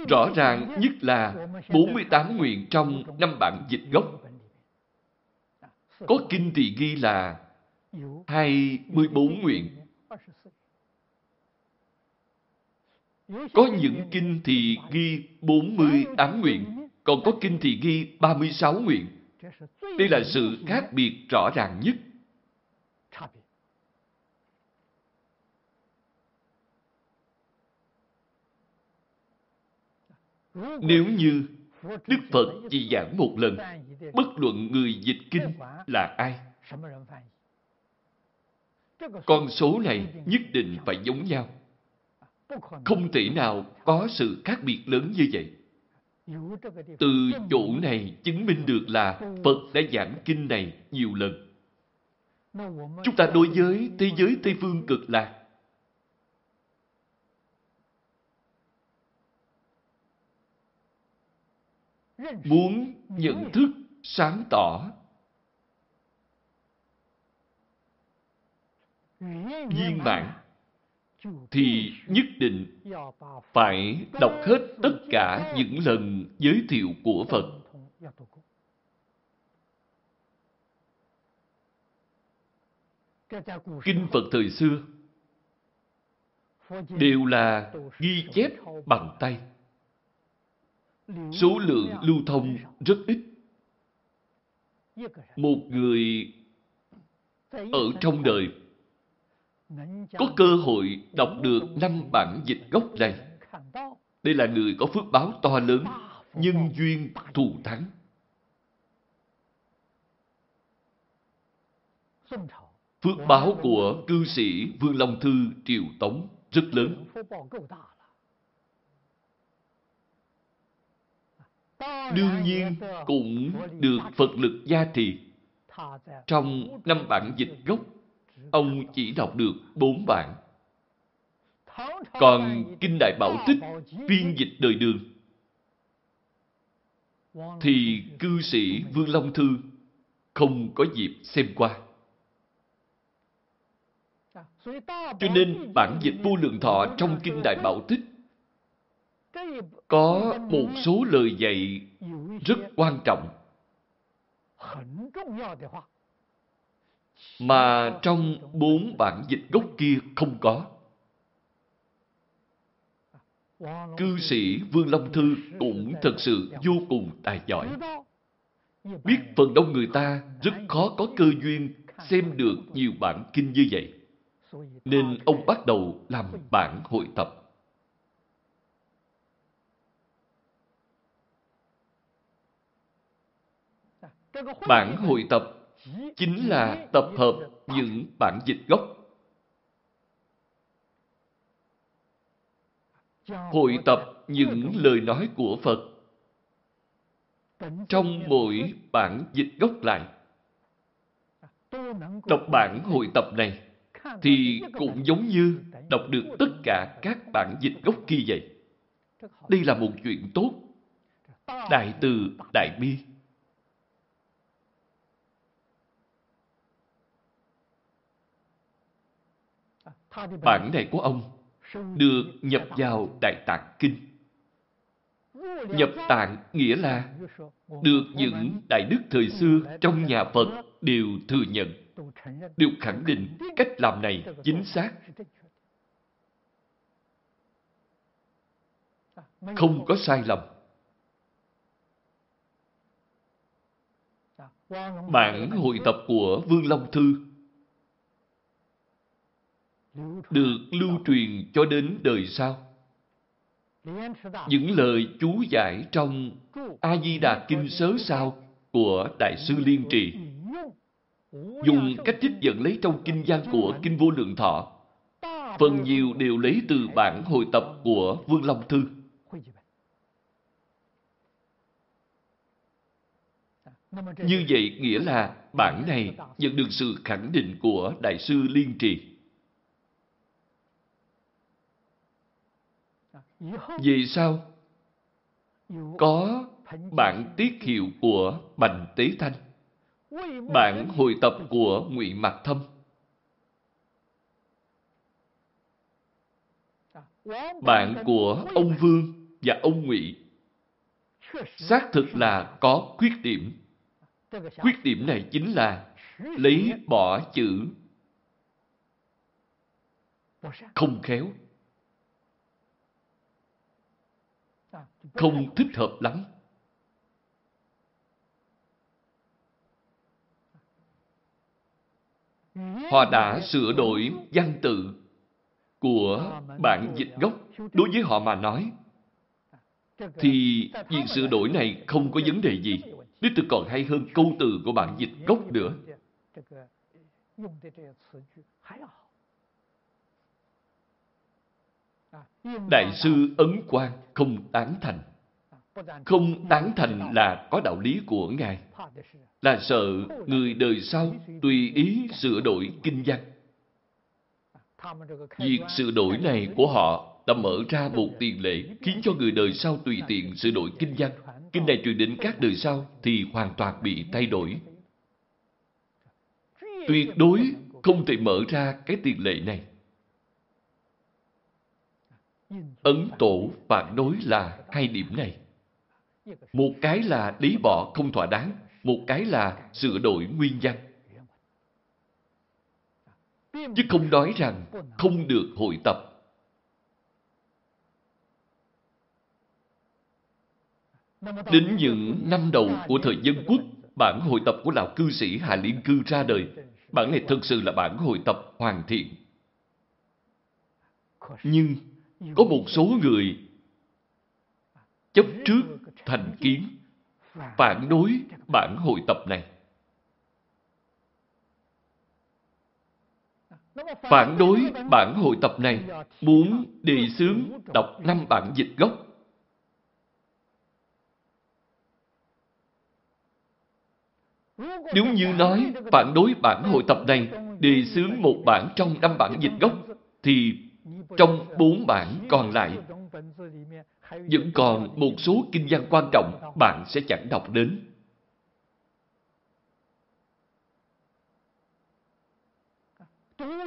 Rõ ràng nhất là 48 nguyện trong năm bản dịch gốc. Có kinh thì ghi là 24 nguyện. Có những kinh thì ghi 48 nguyện, còn có kinh thì ghi 36 nguyện. Đây là sự khác biệt rõ ràng nhất. Nếu như Đức Phật chỉ giảng một lần, bất luận người dịch kinh là ai, con số này nhất định phải giống nhau. Không thể nào có sự khác biệt lớn như vậy. Từ chỗ này chứng minh được là Phật đã giảng kinh này nhiều lần. Chúng ta đối với thế giới Tây Phương cực lạc muốn nhận thức sáng tỏ viên mãn thì nhất định phải đọc hết tất cả những lần giới thiệu của Phật. Kinh Phật thời xưa đều là ghi chép bằng tay. Số lượng lưu thông rất ít. Một người ở trong đời có cơ hội đọc được năm bản dịch gốc này. Đây là người có phước báo to lớn, nhân duyên thù thắng. Phước báo của cư sĩ Vương Long Thư Triều Tống rất lớn. Đương nhiên cũng được Phật lực gia trì. Trong năm bản dịch gốc, ông chỉ đọc được bốn bản. Còn Kinh Đại Bảo Tích phiên dịch đời đường thì cư sĩ Vương Long Thư không có dịp xem qua. Cho nên bản dịch vô lượng thọ trong Kinh Đại Bảo Tích có một số lời dạy rất quan trọng mà trong bốn bản dịch gốc kia không có. Cư sĩ Vương Long Thư cũng thật sự vô cùng tài giỏi. Biết phần đông người ta rất khó có cơ duyên xem được nhiều bản kinh như vậy. Nên ông bắt đầu làm bản hội tập. Bản hội tập chính là tập hợp những bản dịch gốc. Hội tập những lời nói của Phật trong mỗi bản dịch gốc lại. Đọc bản hội tập này thì cũng giống như đọc được tất cả các bản dịch gốc kia vậy. Đây là một chuyện tốt. Đại từ, đại bi. Bản này của ông được nhập vào Đại Tạng Kinh. Nhập tạng nghĩa là được những đại đức thời xưa trong nhà Phật đều thừa nhận, đều khẳng định cách làm này chính xác. Không có sai lầm. Bản hội tập của Vương Long Thư được lưu truyền cho đến đời sau. Những lời chú giải trong A-di-đà Kinh Sớ Sao của Đại sư Liên Trì dùng cách trích dẫn lấy trong kinh văn của Kinh Vô Lượng Thọ phần nhiều đều lấy từ bản hồi tập của Vương Long Thư. Như vậy nghĩa là bản này nhận được sự khẳng định của Đại sư Liên Trì. Vì sao? Có bản tiết hiệu của Bành Tế Thanh, bản hồi tập của Ngụy Mạc Thâm, bản của ông Vương và ông Ngụy xác thực là có khuyết điểm. Khuyết điểm này chính là lấy bỏ chữ không khéo. Không thích hợp lắm. Họ đã sửa đổi văn tự của bản dịch gốc. Đối với họ mà nói, thì việc sửa đổi này không có vấn đề gì. Đích thực còn hay hơn câu từ của bản dịch gốc nữa. Đại sư Ấn Quang không tán thành. Không tán thành là có đạo lý của Ngài. Là sợ người đời sau tùy ý sửa đổi kinh văn. Việc sửa đổi này của họ đã mở ra một tiền lệ khiến cho người đời sau tùy tiện sửa đổi kinh văn. Kinh này truyền đến các đời sau thì hoàn toàn bị thay đổi. Tuyệt đối không thể mở ra cái tiền lệ này. Ấn tổ phản đối là hai điểm này. Một cái là lý bỏ không thỏa đáng, một cái là sửa đổi nguyên văn. Chứ không nói rằng không được hội tập. Đến những năm đầu của thời dân quốc, bản hội tập của lão cư sĩ Hà Liên Cư ra đời. Bản này thực sự là bản hội tập hoàn thiện. Nhưng có một số người chấp trước thành kiến, phản đối bản hội tập này. Phản đối bản hội tập này muốn đề xướng đọc năm bản dịch gốc. Nếu như nói phản đối bản hội tập này đề xướng một bản trong năm bản dịch gốc, thì trong bốn bản còn lại vẫn còn một số kinh văn quan trọng bạn sẽ chẳng đọc đến.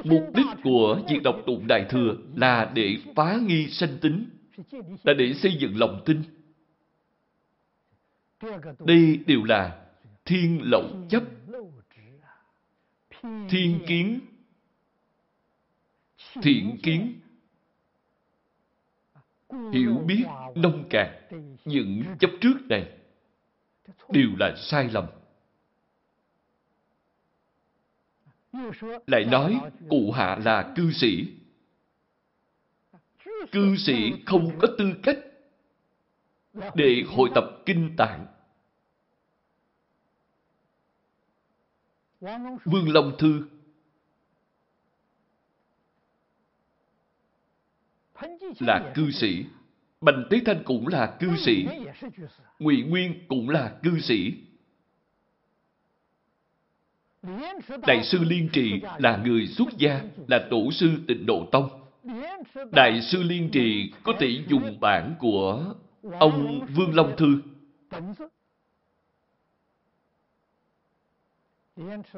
Mục đích của việc đọc tụng Đại Thừa là để phá nghi sanh tính, là để xây dựng lòng tin. Đây đều là thiên lậu chấp, thiên kiến, thiện kiến, hiểu biết nông cạn những chấp trước này đều là sai lầm. Lại nói cụ hạ là cư sĩ. Cư sĩ không có tư cách để hội tập kinh tạng. Vương Long Thư là cư sĩ. Bành Tế Thanh cũng là cư sĩ. Ngụy Nguyên cũng là cư sĩ. Đại sư Liên Trì là người xuất gia, là tổ sư tịnh độ tông. Đại sư Liên Trì có thể dùng bản của ông Vương Long Thư.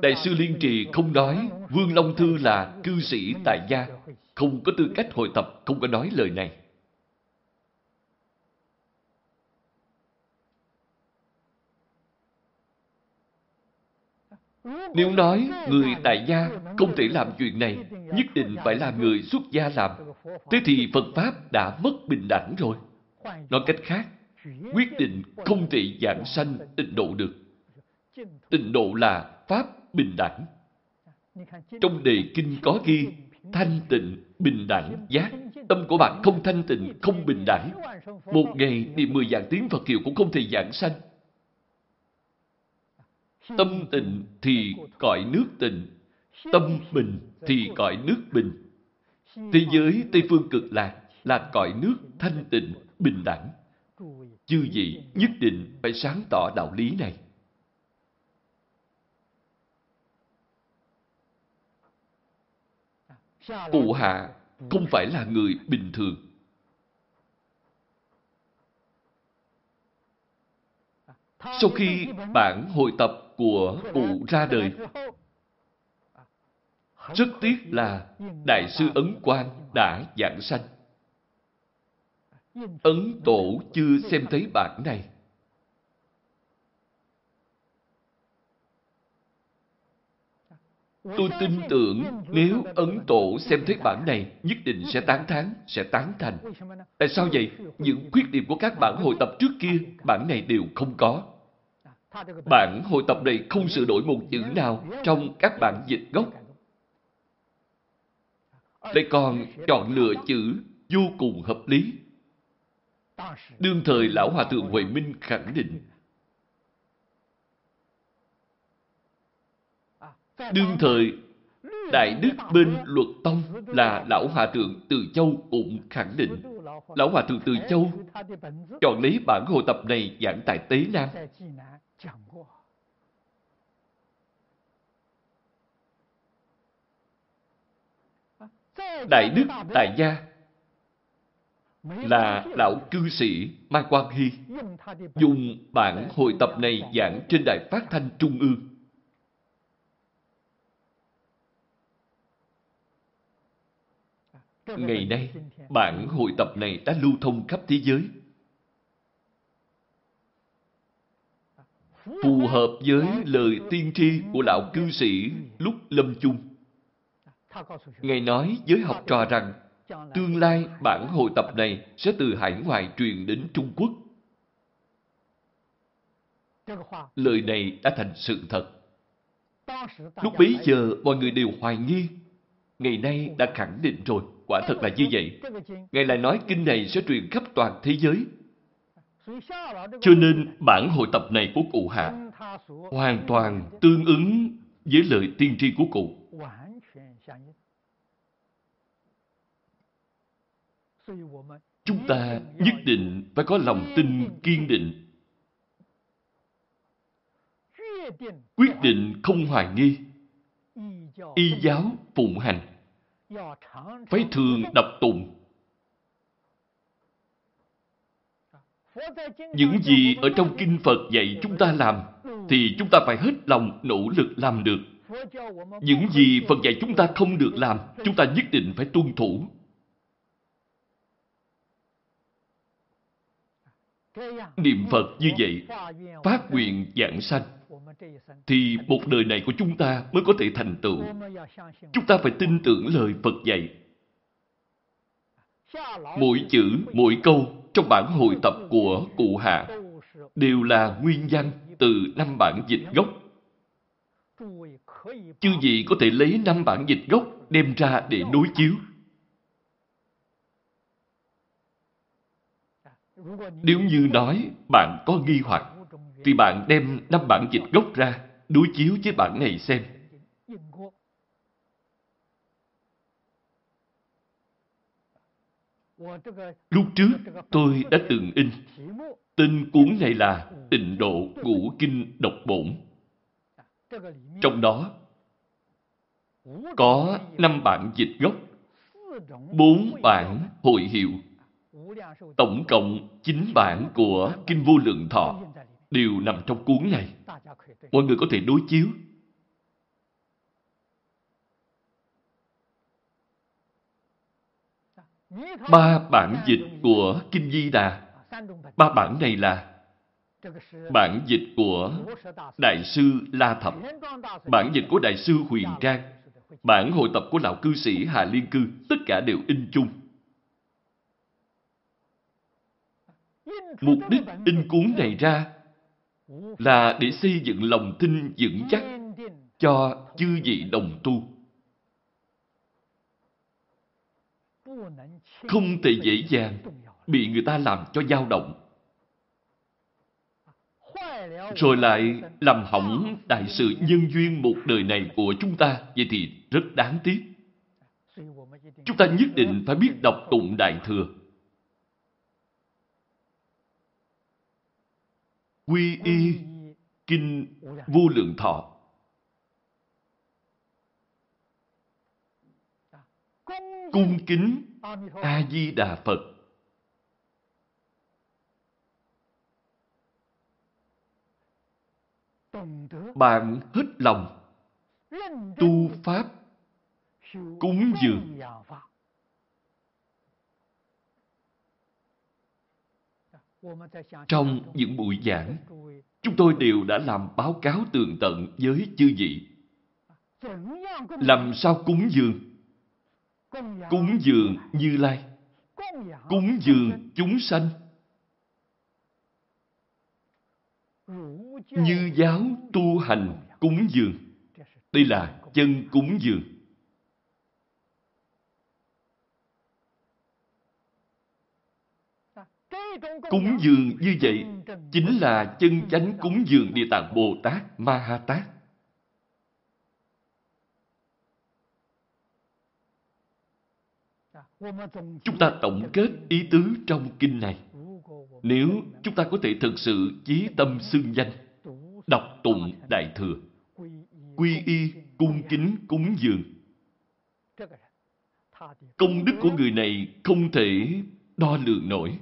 Đại sư Liên Trì không nói Vương Long Thư là cư sĩ tại gia, không có tư cách hội tập, không có nói lời này. Nếu nói người tại gia không thể làm chuyện này, nhất định phải là người xuất gia làm. Thế thì Phật Pháp đã mất bình đẳng rồi. Nói cách khác, quyết định không thể giảng sanh tịnh độ được. Tịnh độ là Pháp bình đẳng. Trong đề kinh có ghi thanh tịnh, bình đẳng, giác. Tâm của bạn không thanh tịnh, không bình đẳng. Một ngày niệm mười dạng tiếng Phật hiệu cũng không thể giảng sanh. Tâm tịnh thì cõi nước tịnh, tâm bình thì cõi nước bình. Thế giới Tây Phương cực lạc là cõi nước thanh tịnh, bình đẳng. Chư vị nhất định phải sáng tỏ đạo lý này. Cụ hạ không phải là người bình thường. Sau khi bản hội tập của cụ ra đời, rất tiếc là Đại sư Ấn Quang đã giảng sanh. Ấn Tổ chưa xem thấy bản này. Tôi tin tưởng nếu Ấn Tổ xem thấy bản này, nhất định sẽ tán thán, sẽ tán thành. Tại sao vậy? Những khuyết điểm của các bản hội tập trước kia, bản này đều không có. Bản hội tập này không sửa đổi một chữ nào trong các bản dịch gốc. Lại còn chọn lựa chữ vô cùng hợp lý. Đương thời Lão Hòa Thượng Huệ Minh khẳng định Đương thời, Đại Đức bên luật tông là Lão Hòa Thượng Từ Châu cũng khẳng định. Lão Hòa Thượng Từ Châu chọn lấy bản hồ tập này giảng tại Tế Nam. Đại Đức Tại Gia là lão cư sĩ Mai Quang Hy dùng bản hội tập này giảng trên đài phát thanh Trung ương. Ngày nay, bản hội tập này đã lưu thông khắp thế giới. Phù hợp với lời tiên tri của lão cư sĩ lúc lâm chung. Ngài nói với học trò rằng, tương lai bản hội tập này sẽ từ hải ngoại truyền đến Trung Quốc. Lời này đã thành sự thật. Lúc bấy giờ mọi người đều hoài nghi. Ngày nay đã khẳng định rồi, quả thật là như vậy. Ngài lại nói kinh này sẽ truyền khắp toàn thế giới. Cho nên bản hội tập này của cụ Hạ hoàn toàn tương ứng với lời tiên tri của cụ. Chúng ta nhất định phải có lòng tin kiên định. Quyết định không hoài nghi. Y giáo phụng hành. Phải thường đọc tụng. Những gì ở trong Kinh Phật dạy chúng ta làm, thì chúng ta phải hết lòng nỗ lực làm được. Những gì Phật dạy chúng ta không được làm, chúng ta nhất định phải tuân thủ. Niệm Phật như vậy, phát nguyện giảng sanh, thì một đời này của chúng ta mới có thể thành tựu. Chúng ta phải tin tưởng lời Phật dạy. Mỗi chữ, mỗi câu trong bản hội tập của cụ Hạ đều là nguyên văn từ năm bản dịch gốc. Chư gì có thể lấy năm bản dịch gốc đem ra để đối chiếu. Nếu như nói bạn có nghi hoặc, thì bạn đem năm bản dịch gốc ra, đối chiếu với bản này xem. Lúc trước, tôi đã từng in. Tên cuốn này là Tịnh Độ Ngũ Kinh Độc Bổn. Trong đó, có năm bản dịch gốc, bốn bản hội hiệu, tổng cộng chín bản của Kinh Vô Lượng Thọ đều nằm trong cuốn này. Mọi người có thể đối chiếu. Ba bản dịch của Kinh Di Đà. Ba bản này là bản dịch của Đại sư La Thập, bản dịch của Đại sư Huyền Trang, bản hội tập của Lão Cư sĩ Hà Liên Cư, tất cả đều in chung. Mục đích in cuốn này ra là để xây dựng lòng tin vững chắc cho chư vị đồng tu. Không thể dễ dàng bị người ta làm cho dao động. Rồi lại làm hỏng đại sự nhân duyên một đời này của chúng ta, vậy thì rất đáng tiếc. Chúng ta nhất định phải biết đọc tụng Đại Thừa. Quy y Kinh Vô Lượng Thọ. Cung kính A-di-đà Phật. Bạn hết lòng tu Pháp cúng dường. Trong những buổi giảng, chúng tôi đều đã làm báo cáo tường tận với chư vị. Làm sao cúng dường? Cúng dường Như Lai. Cúng dường chúng sanh. Như giáo tu hành cúng dường. Đây là chân cúng dường. Cúng dường như vậy chính là chân chánh cúng dường Địa Tạng Bồ Tát Ma Ha Tát. Chúng ta tổng kết ý tứ trong kinh này. Nếu chúng ta có thể thực sự chí tâm xưng danh, đọc tụng Đại Thừa, quy y, cung kính, cúng dường, công đức của người này không thể đo lường nổi.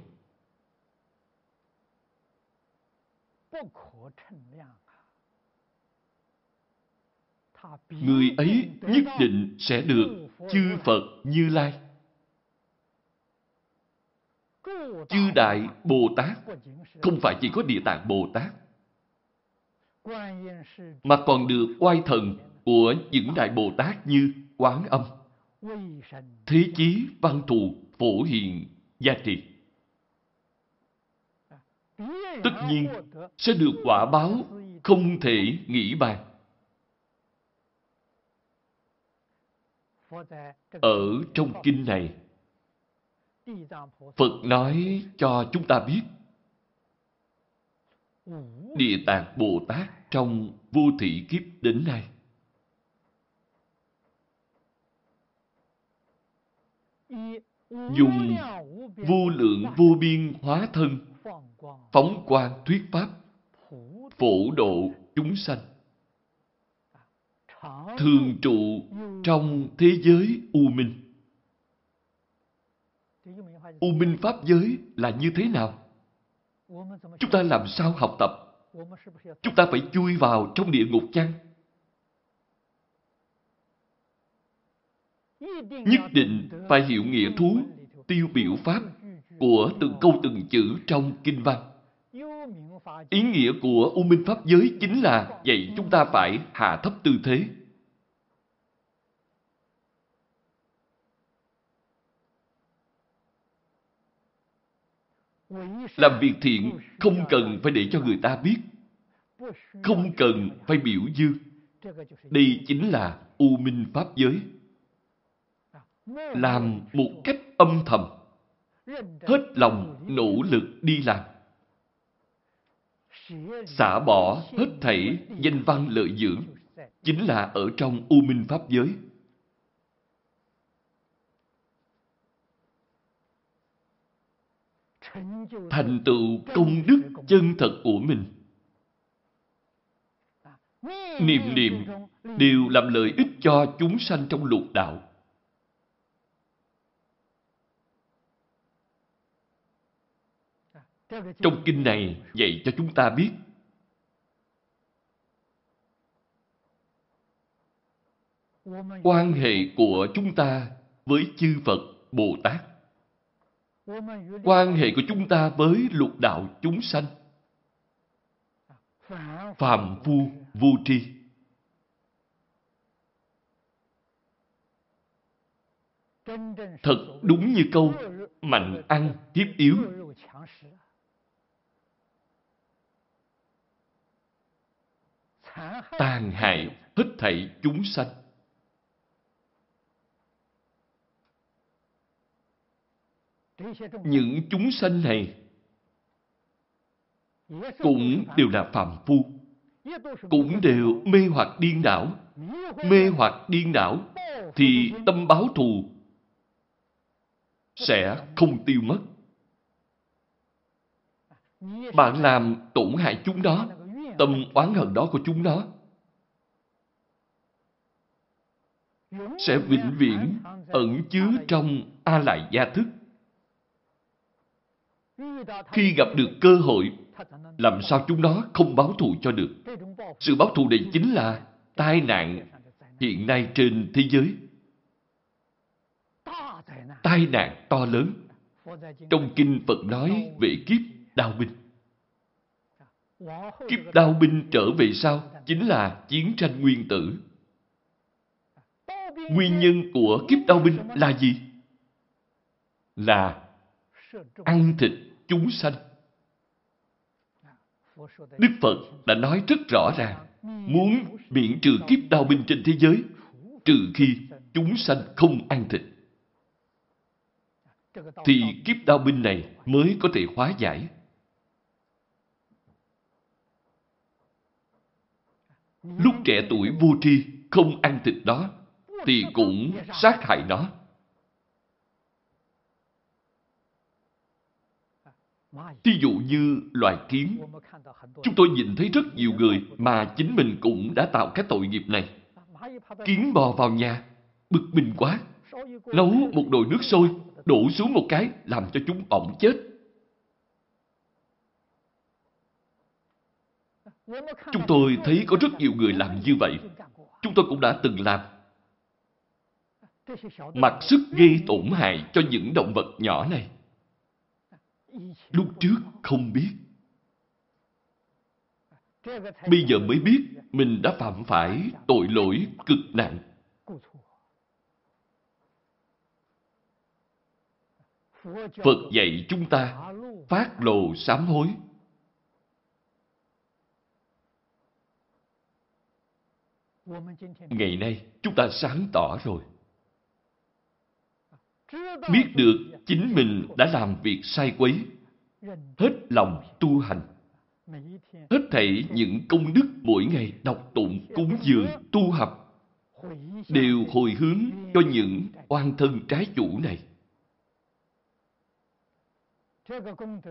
Người ấy nhất định sẽ được chư Phật Như Lai. Chư Đại Bồ Tát không phải chỉ có Địa Tạng Bồ Tát mà còn được oai thần của những Đại Bồ Tát như Quán Âm, Thế Chí Văn Thù Phổ Hiền Gia Trì. Tất nhiên sẽ được quả báo không thể nghĩ bàn. Ở trong kinh này, Phật nói cho chúng ta biết Địa Tạng Bồ Tát trong vô thị kiếp đến nay dùng vô lượng vô biên hóa thân phóng quang thuyết pháp, phổ độ chúng sanh. Thường trụ trong thế giới u minh. U minh pháp giới là như thế nào? Chúng ta làm sao học tập? Chúng ta phải chui vào trong địa ngục chăng? Nhất định phải hiểu nghĩa thú, tiêu biểu pháp của từng câu từng chữ trong kinh văn. Ý nghĩa của u minh pháp giới chính là dạy chúng ta phải hạ thấp tư thế. Làm việc thiện không cần phải để cho người ta biết, không cần phải biểu dương. Đây chính là u minh pháp giới. Làm một cách âm thầm hết lòng, nỗ lực đi làm xả bỏ hết thảy danh văn lợi dưỡng chính là ở trong u minh pháp giới thành tựu công đức chân thật của mình. Niệm niệm đều làm lợi ích cho chúng sanh trong lục đạo. Trong kinh này dạy cho chúng ta biết. Quan hệ của chúng ta với chư Phật Bồ Tát. Quan hệ của chúng ta với lục đạo chúng sanh. Phàm phu vô tri. Thật đúng như câu mạnh ăn hiếp yếu tàn hại hết thảy chúng sanh. Những chúng sanh này cũng đều là phàm phu, cũng đều mê hoặc điên đảo. Mê hoặc điên đảo thì tâm báo thù sẽ không tiêu mất. Bạn làm tổn hại chúng đó tâm oán hận đó của chúng nó sẽ vĩnh viễn ẩn chứa trong a lại gia thức khi gặp được cơ hội, làm sao chúng nó không báo thù cho được? Sự báo thù này chính là tai nạn hiện nay trên thế giới. Tai nạn to lớn. Trong kinh Phật nói về kiếp đao binh. Kiếp đao binh trở về sau chính là chiến tranh nguyên tử. Nguyên nhân của kiếp đao binh là gì? Là ăn thịt chúng sanh. Đức Phật đã nói rất rõ ràng, muốn miễn trừ kiếp đau binh trên thế giới, trừ khi chúng sanh không ăn thịt. Thì kiếp đau binh này mới có thể hóa giải. Lúc trẻ tuổi vô tri, không ăn thịt đó, thì cũng sát hại nó. Thí dụ như loài kiến, chúng tôi nhìn thấy rất nhiều người mà chính mình cũng đã tạo cái tội nghiệp này. Kiến bò vào nhà, bực mình quá, nấu một nồi nước sôi, đổ xuống một cái làm cho chúng ổng chết. Chúng tôi thấy có rất nhiều người làm như vậy. Chúng tôi cũng đã từng làm. Mặc sức gây tổn hại cho những động vật nhỏ này. Lúc trước không biết. Bây giờ mới biết mình đã phạm phải tội lỗi cực nặng. Phật dạy chúng ta phát lộ sám hối. Ngày nay, chúng ta sáng tỏ rồi. Biết được chính mình đã làm việc sai quấy, hết lòng tu hành. Hết thảy những công đức mỗi ngày đọc tụng, cúng dường, tu học, đều hồi hướng cho những oan thân trái chủ này.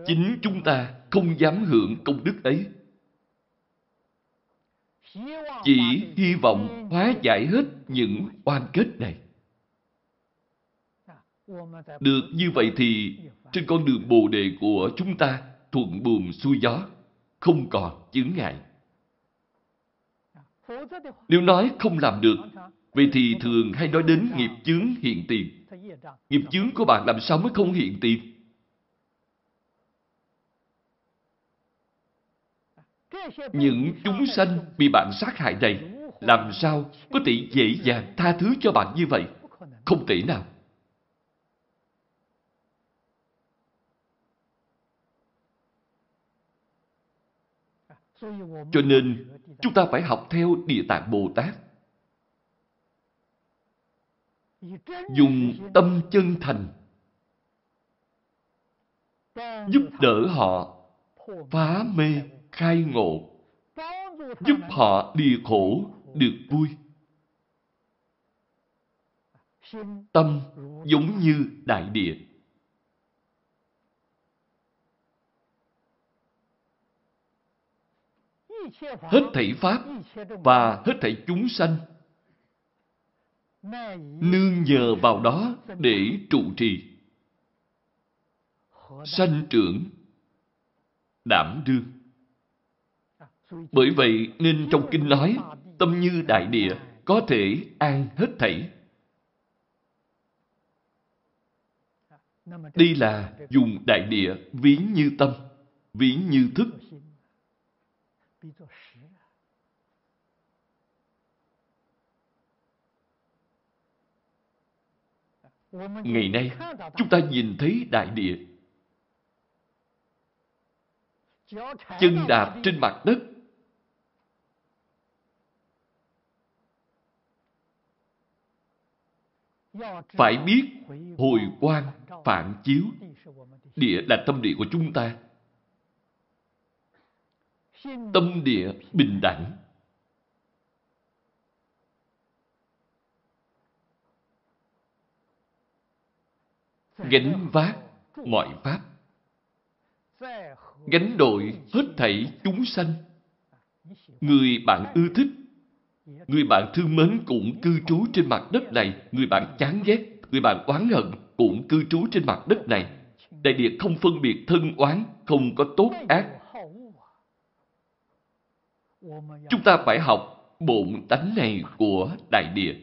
Chính chúng ta không dám hưởng công đức ấy. Chỉ hy vọng hóa giải hết những oan kết này. Được như vậy thì trên con đường bồ đề của chúng ta thuận buồm xuôi gió, không còn chướng ngại. Nếu nói không làm được, vậy thì thường hay nói đến nghiệp chướng hiện tiền. Nghiệp chướng của bạn làm sao mới không hiện tiền? Những chúng sanh bị bạn sát hại này, làm sao có thể dễ dàng tha thứ cho bạn như vậy? Không thể nào. Cho nên, chúng ta phải học theo Địa Tạng Bồ Tát. Dùng tâm chân thành giúp đỡ họ phá mê khai ngộ, giúp họ lìa khổ được vui. Tâm giống như đại địa. Hết thảy Pháp và hết thảy chúng sanh nương nhờ vào đó để trụ trì sanh trưởng đảm đương bởi vậy nên trong kinh nói, tâm như đại địa, có thể an hết thảy. Đây là dùng đại địa ví như tâm, ví như thức. Ngày nay, chúng ta nhìn thấy đại địa. Chân đạp trên mặt đất phải biết hồi quan, phản chiếu, địa là tâm địa của chúng ta. Tâm địa bình đẳng. Gánh vác mọi pháp. Gánh đội hết thảy chúng sanh. Người bạn ưa thích Người bạn thương mến cũng cư trú trên mặt đất này. Người bạn chán ghét, người bạn oán hận cũng cư trú trên mặt đất này. Đại địa không phân biệt thân oán, không có tốt ác. Chúng ta phải học bộn tánh này của đại địa.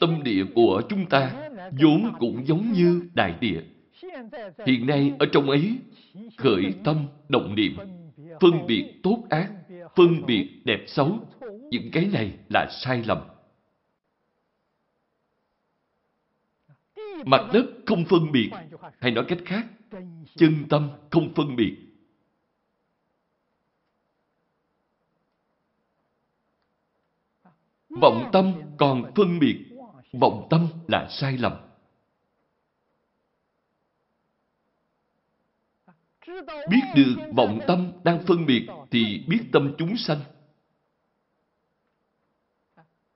Tâm địa của chúng ta vốn cũng giống như đại địa. Hiện nay ở trong ấy, khởi tâm, động niệm, phân biệt tốt ác, phân biệt đẹp xấu, những cái này là sai lầm. Mặt đất không phân biệt, hay nói cách khác, chân tâm không phân biệt. Vọng tâm còn phân biệt, vọng tâm là sai lầm. Biết được vọng tâm đang phân biệt thì biết tâm chúng sanh.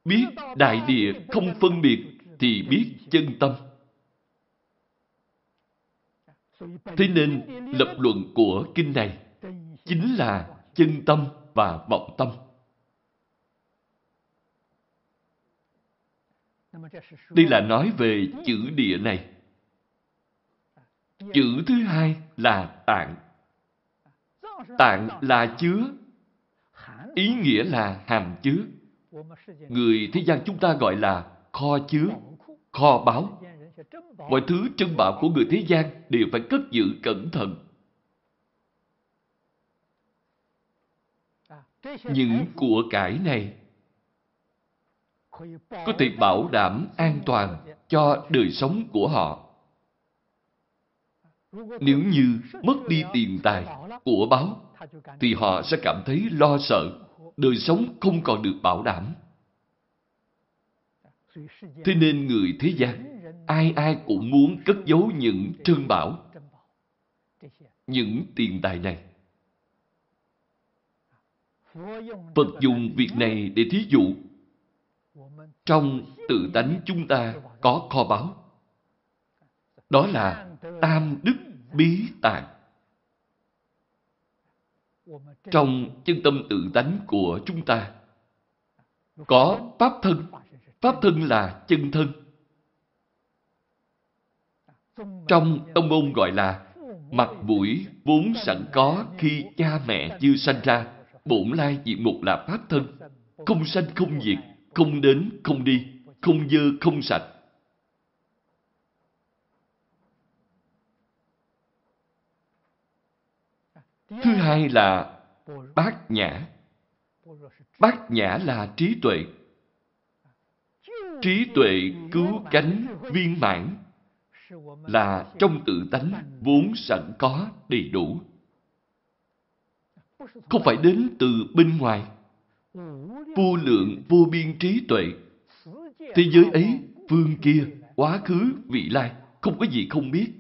Biết đại địa không phân biệt thì biết chân tâm. Thế nên lập luận của kinh này chính là chân tâm và vọng tâm. Đây là nói về chữ địa này. Chữ thứ hai là tạng. Tạng là chứa, ý nghĩa là hàm chứa. Người thế gian chúng ta gọi là kho chứa, kho báu. Mọi thứ trân bảo của người thế gian đều phải cất giữ cẩn thận. Những của cải này có thể bảo đảm an toàn cho đời sống của họ. Nếu như mất đi tiền tài, của báo, thì họ sẽ cảm thấy lo sợ, đời sống không còn được bảo đảm. Thế nên người thế gian, ai ai cũng muốn cất giấu những trân bảo, những tiền tài này. Phật dùng việc này để thí dụ trong tự tánh chúng ta có kho báu. Đó là tam đức bí tàng Trong chân tâm tự tánh của chúng ta có pháp thân. Pháp thân là chân thân. Trong tông môn gọi là mặt mũi vốn sẵn có khi cha mẹ chưa sanh ra. Bổn lai diện mục là pháp thân. Không sanh không diệt, không đến không đi, không dơ không sạch. Thứ hai là bát nhã. Bát nhã là trí tuệ. Trí tuệ cứu cánh viên mãn là trong tự tánh vốn sẵn có đầy đủ. Không phải đến từ bên ngoài. Vô lượng vô biên trí tuệ. Thế giới ấy, phương kia, quá khứ, vị lai, không có gì không biết.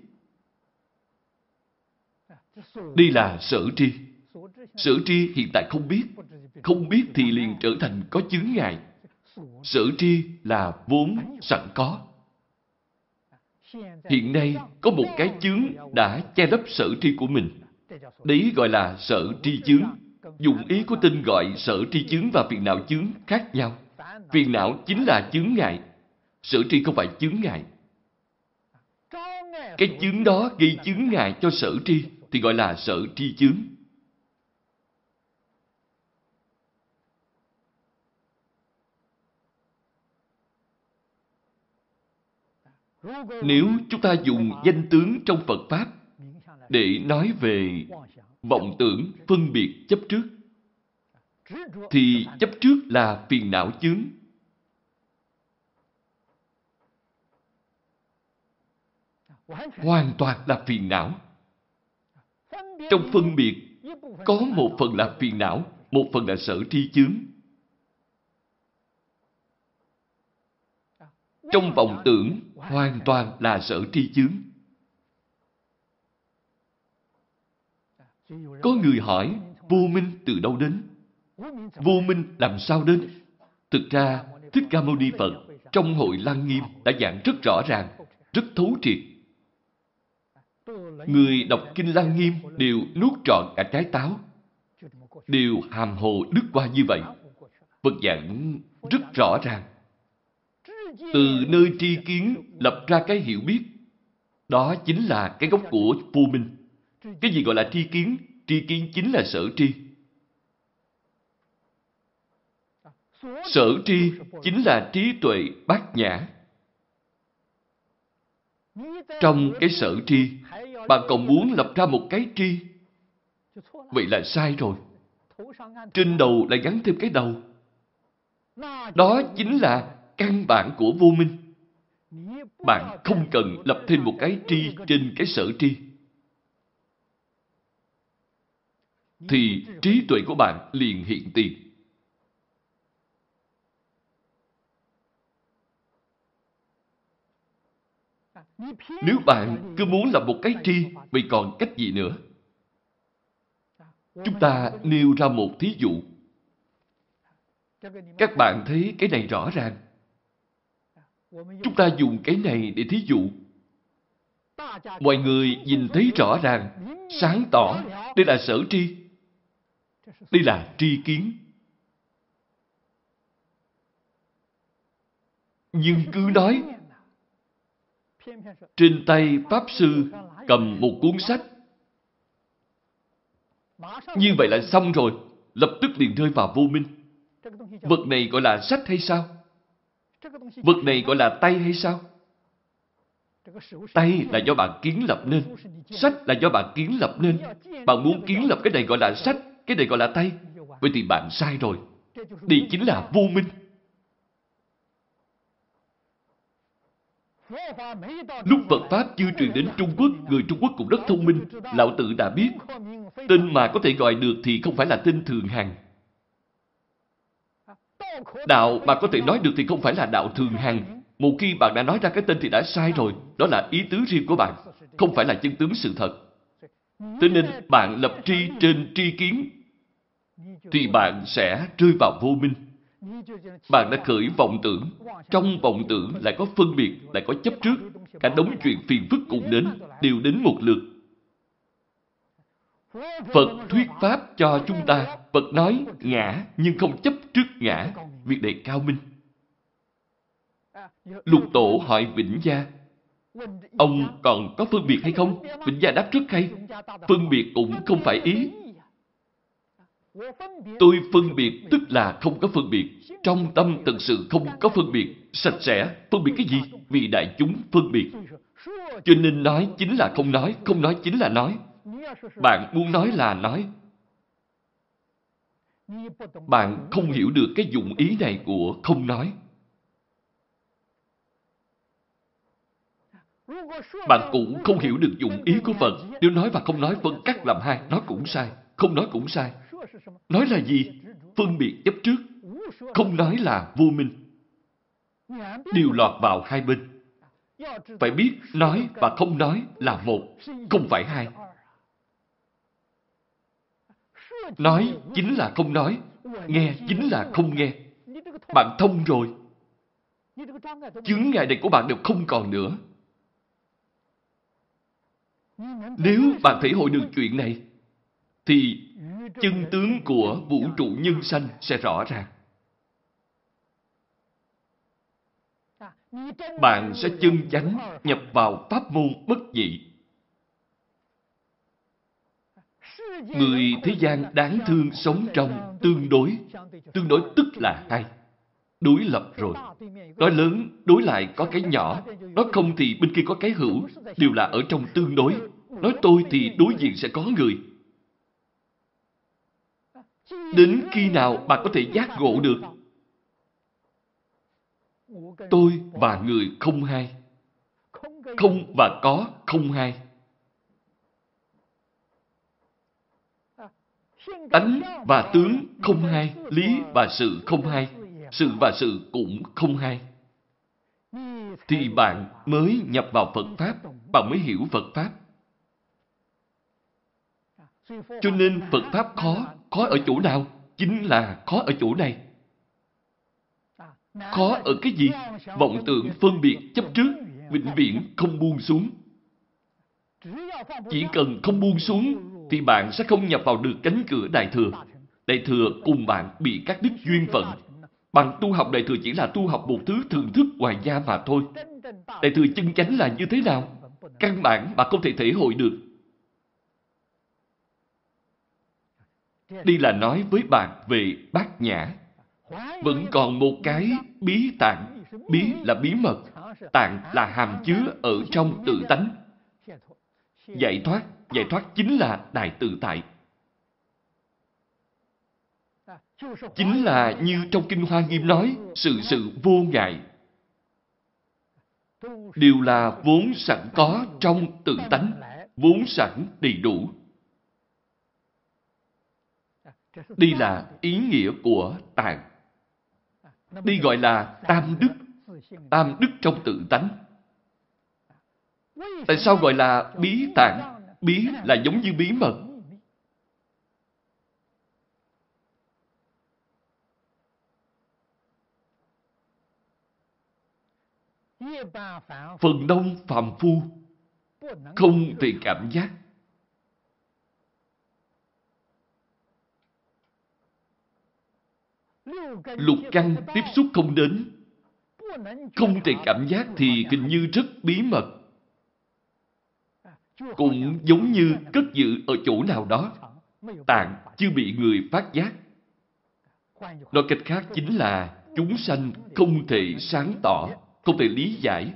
Đây là sở tri. Sở tri hiện tại không biết. Không biết thì liền trở thành có chướng ngại. Sở tri là vốn sẵn có. Hiện nay có một cái chướng đã che lấp sở tri của mình. Đấy gọi là sở tri chướng. Dụng ý của tên gọi sở tri chướng và phiền não chướng khác nhau. Phiền não chính là chướng ngại. Sở tri không phải chướng ngại. Cái chướng đó gây chướng ngại cho sở tri thì gọi là sở tri chướng. Nếu chúng ta dùng danh tướng trong Phật Pháp để nói về vọng tưởng phân biệt chấp trước, thì chấp trước là phiền não chướng. Hoàn toàn là phiền não. Trong phân biệt, có một phần là phiền não, một phần là sở tri chướng. Trong vọng tưởng, hoàn toàn là sở tri chướng. Có người hỏi, vô minh từ đâu đến? Vô minh làm sao đến? Thực ra, Thích Ca Mâu Ni Phật trong hội Lăng Nghiêm đã giảng rất rõ ràng, rất thấu triệt. Người đọc Kinh Lăng Nghiêm đều nuốt trọn cả trái táo. Đều hàm hồ đứt qua như vậy. Phật giảng rất rõ ràng. Từ nơi tri kiến lập ra cái hiểu biết. Đó chính là cái gốc của vô minh. Cái gì gọi là tri kiến? Tri kiến chính là sở tri. Sở tri chính là trí tuệ bát nhã. Trong cái sở tri, bạn còn muốn lập ra một cái tri. Vậy là sai rồi. Trên đầu lại gắn thêm cái đầu. Đó chính là căn bản của vô minh. Bạn không cần lập thêm một cái tri trên cái sở tri. Thì trí tuệ của bạn liền hiện tiền. Nếu bạn cứ muốn làm một cái tri, vậy còn cách gì nữa? Chúng ta nêu ra một thí dụ. Các bạn thấy cái này rõ ràng. Chúng ta dùng cái này để thí dụ. Mọi người nhìn thấy rõ ràng, sáng tỏ, đây là sở tri. Đây là tri kiến. Nhưng cứ nói, trên tay Pháp Sư cầm một cuốn sách. Như vậy là xong rồi, lập tức liền rơi vào vô minh. Vật này gọi là sách hay sao? Vật này gọi là tay hay sao? Tay là do bạn kiến lập nên. Sách là do bạn kiến lập nên. Bạn muốn kiến lập cái này gọi là sách, cái này gọi là tay. Vậy thì bạn sai rồi. Đây chính là vô minh. Lúc Phật Pháp chưa truyền đến Trung Quốc, người Trung Quốc cũng rất thông minh. Lão Tử đã biết, tên mà có thể gọi được thì không phải là tên thường hằng. Đạo mà có thể nói được thì không phải là đạo thường hằng. Một khi bạn đã nói ra cái tên thì đã sai rồi. Đó là ý tứ riêng của bạn, không phải là chân tướng sự thật. Thế nên bạn lập tri trên tri kiến, thì bạn sẽ rơi vào vô minh. Bạn đã khởi vọng tưởng, trong vọng tưởng lại có phân biệt, lại có chấp trước. Cả đống chuyện phiền phức cùng đến, đều đến một lượt. Phật thuyết Pháp cho chúng ta, Phật nói ngã nhưng không chấp trước ngã, việc này cao minh. Lục tổ hỏi Vĩnh Gia, ông còn có phân biệt hay không? Vĩnh Gia đáp rất hay, phân biệt cũng không phải ý. Tôi phân biệt tức là không có phân biệt. Trong tâm thật sự không có phân biệt, sạch sẽ. Phân biệt cái gì? Vì đại chúng phân biệt. Cho nên nói chính là không nói, không nói chính là nói. Bạn muốn nói là nói. Bạn không hiểu được cái dụng ý này của không nói. Bạn cũng không hiểu được dụng ý của Phật. Nếu nói và không nói phân cắt làm hai, nói cũng sai. Không nói cũng sai. Nói là gì? Phân biệt chấp trước. Không nói là vô minh. điều lọt vào hai bên. Phải biết nói và không nói là một, không phải hai. Nói chính là không nói, nghe chính là không nghe. Bạn thông rồi. Chứng ngại này của bạn đều không còn nữa. Nếu bạn thể hội được chuyện này, thì chân tướng của vũ trụ nhân sanh sẽ rõ ràng. Bạn sẽ chân chánh nhập vào pháp môn bất dị. Người thế gian đáng thương sống trong tương đối. Tương đối tức là hai. Đối lập rồi. Nói lớn, đối lại có cái nhỏ. Nói không thì bên kia có cái hữu. Đều là ở trong tương đối. Nói tôi thì đối diện sẽ có người. Đến khi nào bạn có thể giác ngộ được? Tôi và người không hai. Không và có không hai. Tánh và tướng không hai, lý và sự không hai, sự và sự cũng không hai. Thì bạn mới nhập vào Phật Pháp, bạn mới hiểu Phật Pháp. Cho nên Phật Pháp khó, khó ở chỗ nào? Chính là khó ở chỗ này. Khó ở cái gì? Vọng tưởng phân biệt chấp trước, vĩnh viễn không buông xuống. Chỉ cần không buông xuống, thì bạn sẽ không nhập vào được cánh cửa Đại Thừa. Đại Thừa cùng bạn bị các đức duyên phận. Bằng tu học Đại Thừa chỉ là tu học một thứ thường thức ngoài gia mà thôi. Đại Thừa chân chánh là như thế nào? Căn bản bạn không thể thể hội được. Đây là nói với bạn về bát nhã. Vẫn còn một cái bí tạng. Bí là bí mật. Tạng là hàm chứa ở trong tự tánh. Giải thoát, giải thoát chính là đại tự tại. Chính là như trong Kinh Hoa Nghiêm nói, sự sự vô ngại. Đều là vốn sẵn có trong tự tánh, vốn sẵn đầy đủ. Đây là ý nghĩa của tạng. Đây gọi là tam đức. Tam đức trong tự tánh. Tại sao gọi là bí tạng? Bí là giống như bí mật. Phần đông phàm phu không thể cảm giác lục căn tiếp xúc không đến, không thể cảm giác thì hình như rất bí mật. Cũng giống như cất giữ ở chỗ nào đó, tạng chưa bị người phát giác. Nói cách khác chính là chúng sanh không thể sáng tỏ, không thể lý giải,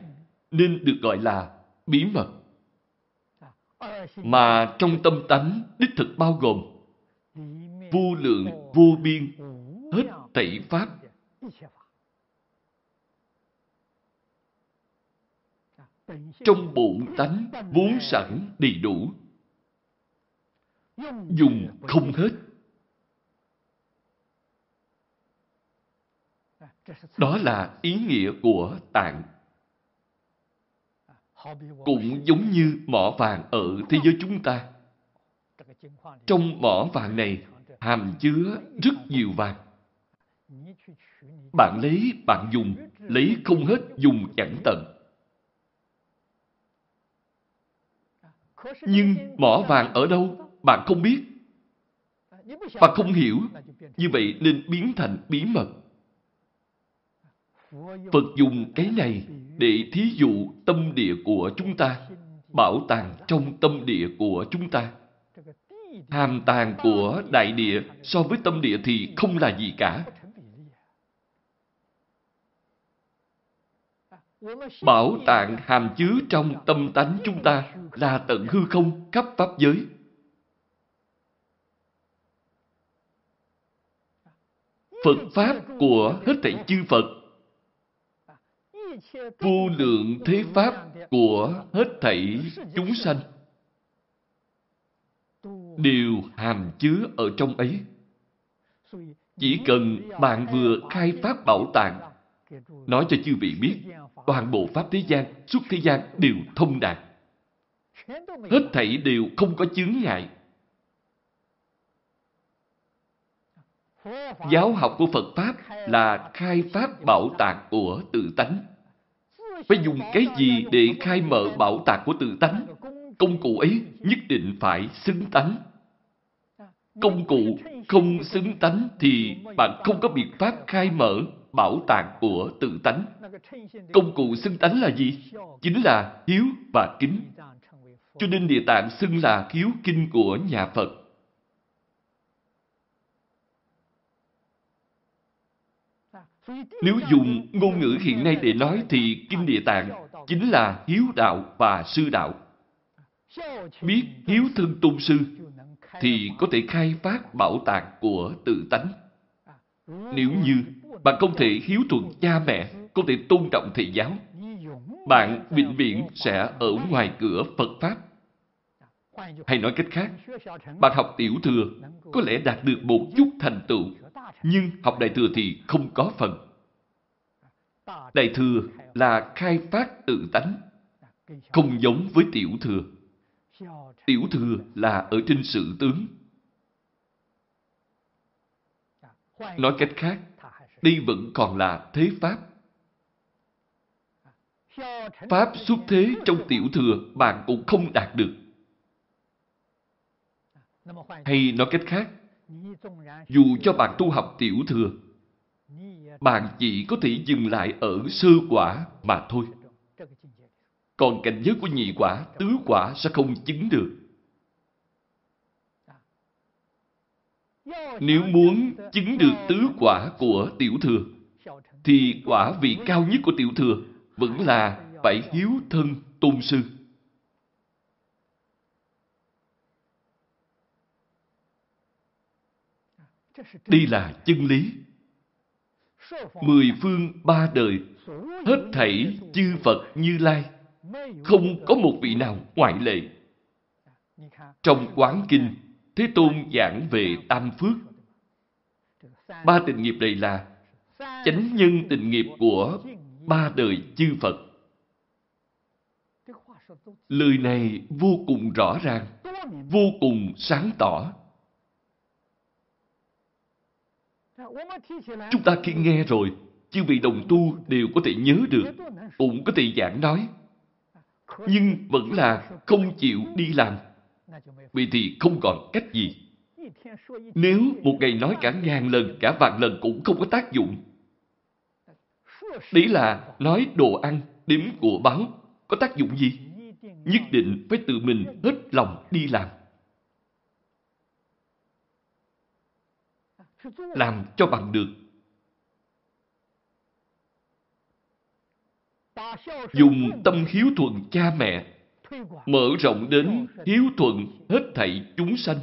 nên được gọi là bí mật. Mà trong tâm tánh đích thực bao gồm vô lượng vô biên hết tẩy pháp. Trong bổn tánh vốn sẵn đầy đủ. Dùng không hết. Đó là ý nghĩa của tạng. Cũng giống như mỏ vàng ở thế giới chúng ta. Trong mỏ vàng này hàm chứa rất nhiều vàng bạn lấy bạn dùng lấy không hết dùng chẳng tận Nhưng mỏ vàng ở đâu? Bạn không biết. Bạn không hiểu. Như vậy nên biến thành bí mật. Phật dùng cái này để thí dụ tâm địa của chúng ta, bảo tàng trong tâm địa của chúng ta. Hàm tàng của đại địa so với tâm địa thì không là gì cả. Bảo tạng hàm chứa trong tâm tánh chúng ta là tận hư không khắp pháp giới. Phật Pháp của hết thảy chư Phật, vô lượng thế Pháp của hết thảy chúng sanh, đều hàm chứa ở trong ấy. Chỉ cần bạn vừa khai Pháp bảo tàng, nói cho chư vị biết toàn bộ Pháp thế gian, suốt thế gian đều thông đạt. Hết thảy đều không có chướng ngại. Giáo học của Phật Pháp là khai Pháp bảo tàng của tự tánh. Phải dùng cái gì để khai mở bảo tàng của tự tánh? Công cụ ấy nhất định phải xứng tánh. Công cụ không xứng tánh thì bạn không có biện pháp khai mở bảo tàng của tự tánh. Công cụ xưng tánh là gì? Chính là hiếu và kính. Cho nên địa tạng xưng là hiếu kinh của nhà Phật. Nếu dùng ngôn ngữ hiện nay để nói thì Kinh Địa Tạng chính là hiếu đạo và sư đạo. Biết hiếu thân tôn sư thì có thể khai phát bảo tàng của tự tánh. Nếu như bạn không thể hiếu thuận cha mẹ, không thể tôn trọng thầy giáo, bạn vĩnh viễn sẽ ở ngoài cửa Phật Pháp. Hay nói cách khác, bạn học tiểu thừa có lẽ đạt được một chút thành tựu, nhưng học đại thừa thì không có phần. Đại thừa là khai phát tự tánh, không giống với tiểu thừa. Tiểu thừa là ở trên sự tướng. Nói cách khác, đây vẫn còn là thế Pháp. Pháp xuất thế trong tiểu thừa bạn cũng không đạt được. Hay nói cách khác, dù cho bạn tu học tiểu thừa, bạn chỉ có thể dừng lại ở sơ quả mà thôi. Còn cảnh giới của nhị quả, tứ quả sẽ không chứng được. Nếu muốn chứng được tứ quả của tiểu thừa, thì quả vị cao nhất của tiểu thừa vẫn là phải hiếu thân tôn sư. Đây là chân lý. Mười phương ba đời, hết thảy chư Phật như Lai, không có một vị nào ngoại lệ. Trong quán kinh, Thế Tôn giảng về tam phước. Ba tình nghiệp này là chánh nhân tình nghiệp của ba đời chư Phật. Lời này vô cùng rõ ràng, vô cùng sáng tỏ. Chúng ta khi nghe rồi, chư vị đồng tu đều có thể nhớ được, cũng có thể giảng nói. Nhưng vẫn là không chịu đi làm. Vì thì không còn cách gì. Nếu một ngày nói cả ngàn lần, cả vạn lần cũng không có tác dụng. Đấy là nói đồ ăn, đếm của báo, có tác dụng gì? Nhất định phải tự mình hết lòng đi làm. Làm cho bằng được. Dùng tâm hiếu thuận cha mẹ, mở rộng đến hiếu thuận hết thảy chúng sanh.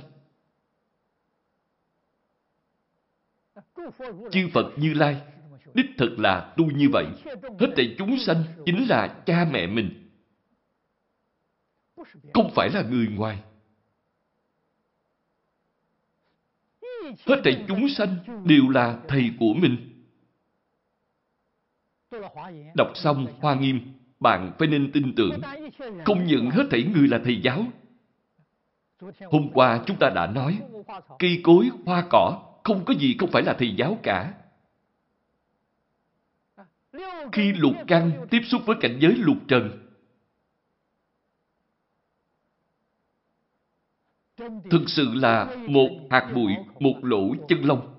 Chư Phật Như Lai đích thực là tu như vậy. Hết thảy chúng sanh chính là cha mẹ mình. Không phải là người ngoài. Hết thảy chúng sanh đều là thầy của mình. Đọc xong Hoa Nghiêm, bạn phải nên tin tưởng. Không nhận hết thảy người là thầy giáo. Hôm qua chúng ta đã nói, cây cối, hoa cỏ, không có gì không phải là thầy giáo cả. Khi lục căn tiếp xúc với cảnh giới lục trần, thực sự là một hạt bụi, một lỗ chân lông.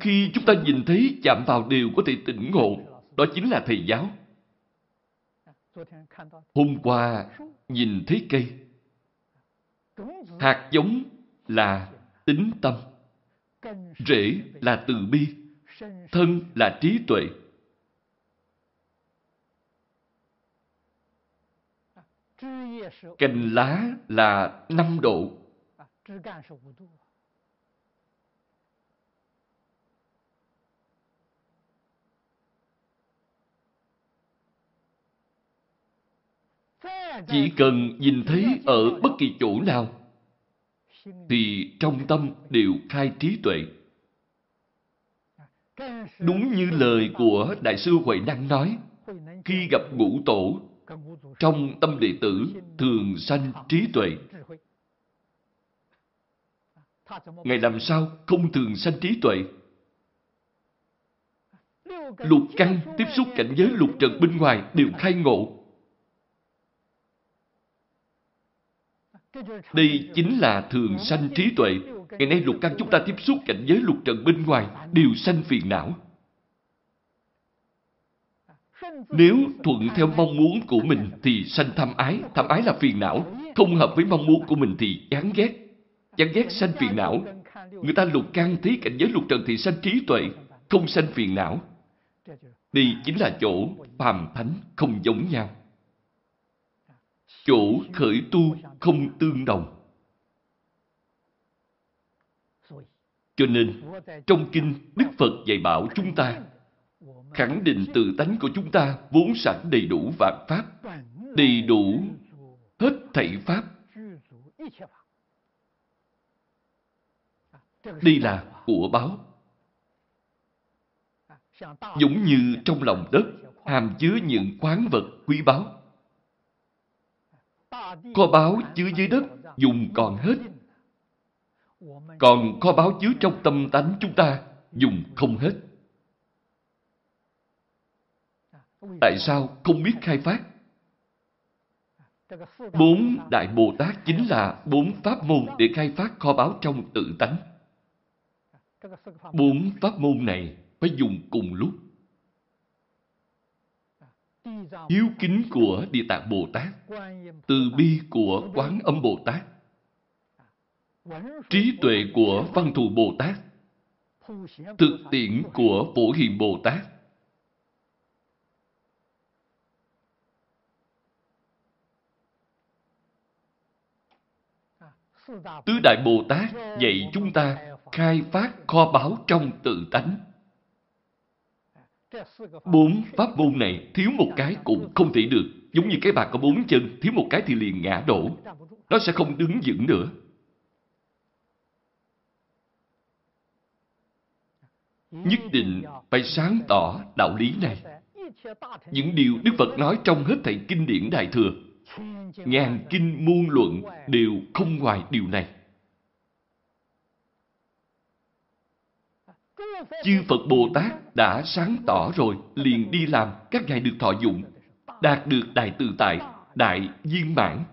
Khi chúng ta nhìn thấy chạm vào đều có thể tỉnh ngộ, đó chính là thầy giáo. Hôm qua nhìn thấy cây, hạt giống là tính tâm, rễ là từ bi, thân là trí tuệ. Cành lá là năm độ. Chỉ cần nhìn thấy ở bất kỳ chỗ nào, thì trong tâm đều khai trí tuệ. Đúng như lời của Đại sư Huệ Năng nói, khi gặp ngũ tổ, trong tâm đệ tử thường sanh trí tuệ. ngày làm sao không thường sanh trí tuệ? Lục căn tiếp xúc cảnh giới lục trần bên ngoài đều khai ngộ. Đây chính là thường sanh trí tuệ. Ngày nay lục căn chúng ta tiếp xúc cảnh giới lục trần bên ngoài đều sanh phiền não. Nếu thuận theo mong muốn của mình thì sanh tham ái. Tham ái là phiền não. Không hợp với mong muốn của mình thì chán ghét. Chán ghét sanh phiền não. Người ta lục căn thấy cảnh giới lục trần thì sanh trí tuệ. Không sanh phiền não. Đây chính là chỗ phàm thánh không giống nhau chỗ khởi tu không tương đồng. Cho nên, trong kinh Đức Phật dạy bảo chúng ta, khẳng định tự tánh của chúng ta vốn sẵn đầy đủ vạn pháp, đầy đủ hết thảy pháp. Đây là của báo. Giống như trong lòng đất hàm chứa những khoáng vật quý báu. Kho báu chứa dưới đất, dùng còn hết. Còn kho báu chứa trong tâm tánh chúng ta, dùng không hết. Tại sao không biết khai phát? Bốn Đại Bồ Tát chính là bốn pháp môn để khai phát kho báu trong tự tánh. Bốn pháp môn này phải dùng cùng lúc. Hiếu kính của Địa Tạng Bồ Tát, từ bi của Quán Âm Bồ Tát, trí tuệ của Văn Thù Bồ Tát, thực tiễn của Phổ Hiền Bồ Tát. Tứ Đại Bồ Tát dạy chúng ta khai phát kho báu trong tự tánh. Bốn pháp môn này thiếu một cái cũng không thể được. Giống như cái bạc có bốn chân, thiếu một cái thì liền ngã đổ. Nó sẽ không đứng vững nữa. Nhất định phải sáng tỏ đạo lý này. Những điều Đức Phật nói trong hết thảy kinh điển Đại Thừa, ngàn kinh muôn luận đều không ngoài điều này. Chư Phật Bồ Tát đã sáng tỏ rồi, liền đi làm, các ngài được thọ dụng, đạt được đại tự tại, đại viên mãn.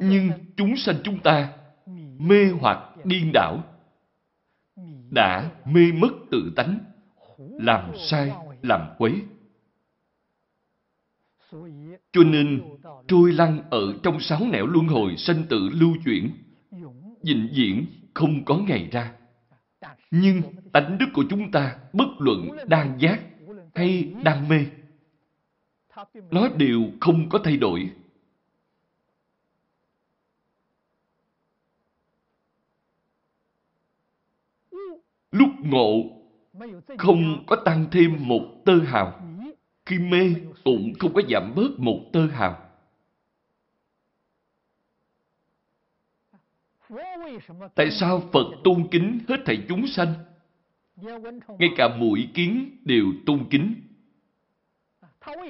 Nhưng chúng sanh chúng ta mê hoặc điên đảo, đã mê mất tự tánh, làm sai, làm quấy. Cho nên, trôi lăn ở trong sáu nẻo luân hồi sanh tử lưu chuyển, dịnh diễn không có ngày ra. Nhưng tánh đức của chúng ta, bất luận đang giác hay đang mê, nó đều không có thay đổi. Lúc ngộ, không có tăng thêm một tơ hào. Khi mê, cũng không có giảm bớt một tơ hào. Tại sao Phật tôn kính hết thảy chúng sanh? Ngay cả mũi kiến đều tôn kính.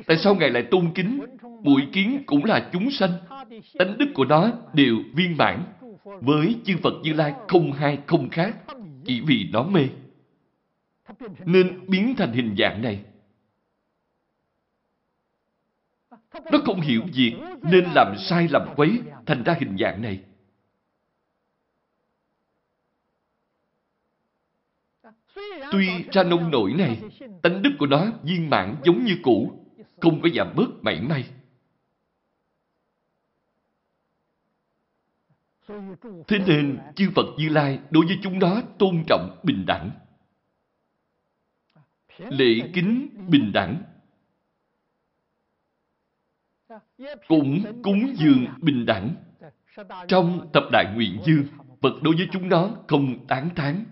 Tại sao Ngài lại tôn kính? Mũi kiến cũng là chúng sanh. Tánh đức của nó đều viên mãn. Với chư Phật Như Lai không hai, không khác. Chỉ vì nó mê. Nên biến thành hình dạng này. Nó không hiểu việc nên làm sai làm quấy thành ra hình dạng này. Tuy ra nông nổi này, tánh đức của nó viên mãn giống như cũ, không có giảm bớt mảy may. Thế nên, chư Phật Như Lai đối với chúng nó tôn trọng bình đẳng. Lễ kính bình đẳng. Cũng cúng dường bình đẳng. Trong tập đại nguyện dương, Phật đối với chúng nó không tán thán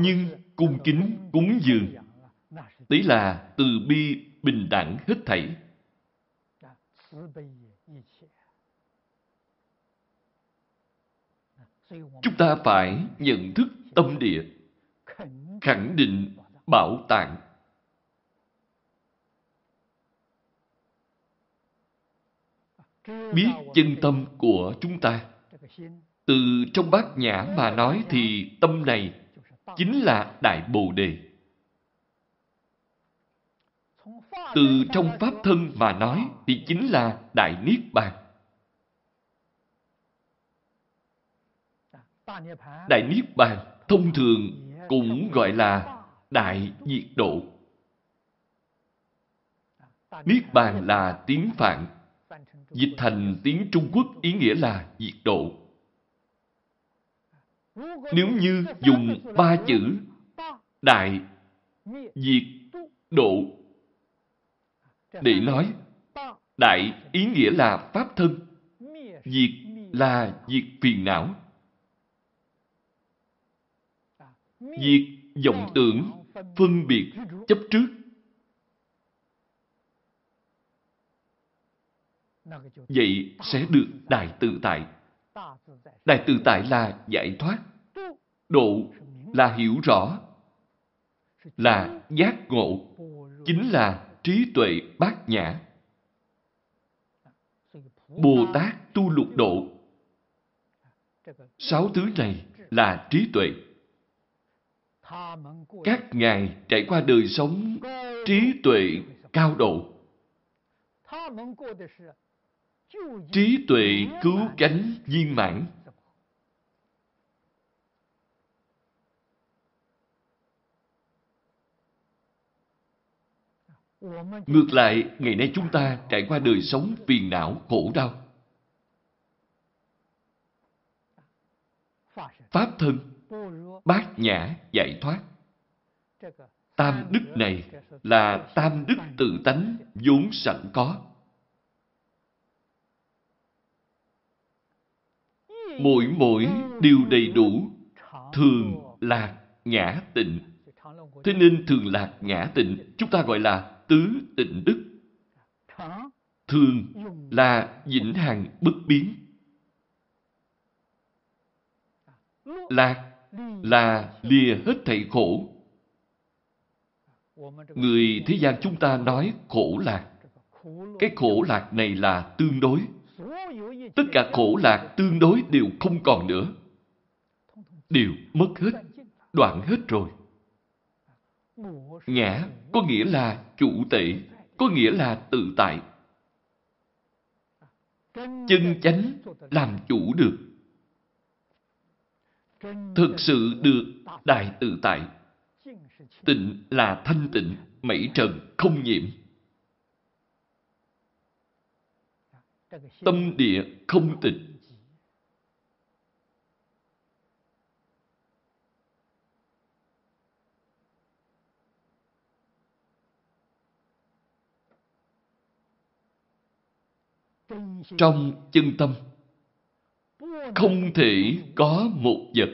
nhưng cung kính cúng dường. Đấy là từ bi bình đẳng hết thảy. Chúng ta phải nhận thức tâm địa. Khẳng định bảo tạng biết chân tâm của chúng ta. Từ trong bát nhã mà nói thì tâm này chính là Đại Bồ Đề. Từ trong Pháp thân mà nói thì chính là Đại Niết Bàn. Đại Niết Bàn thông thường cũng gọi là Đại Diệt Độ. Niết Bàn là tiếng Phạn, dịch thành tiếng Trung Quốc ý nghĩa là diệt độ. Nếu như dùng ba chữ đại, diệt, độ để nói đại ý nghĩa là pháp thân, diệt là diệt phiền não. Diệt vọng tưởng, phân biệt, chấp trước. Vậy sẽ được đại tự tại. Đại tự tại là giải thoát. Độ là hiểu rõ. Là giác ngộ. Chính là trí tuệ bát nhã. Bồ Tát tu lục độ. Sáu thứ này là trí tuệ. Các ngài trải qua đời sống trí tuệ cao độ. Trí tuệ cứu cánh viên mãn. Ngược lại, ngày nay chúng ta trải qua đời sống phiền não, khổ đau. Pháp thân, bát nhã, giải thoát. Tam đức này là tam đức tự tánh vốn sẵn có. Mỗi mỗi đều đầy đủ, thường lạc ngã tịnh. Thế nên thường lạc ngã tịnh, chúng ta gọi là tứ tịnh đức. Thường là vĩnh hằng bất biến. Lạc là lìa hết thảy khổ. Người thế gian chúng ta nói khổ lạc. Cái khổ lạc này là tương đối. Tất cả khổ lạc tương đối đều không còn nữa. Đều mất hết, đoạn hết rồi. Ngã có nghĩa là chủ tể, có nghĩa là tự tại. chân chánh làm chủ được thực sự được đại tự tại tịnh là thanh tịnh mảy trần không nhiễm tâm địa không tịch trong chân tâm, không thể có một vật.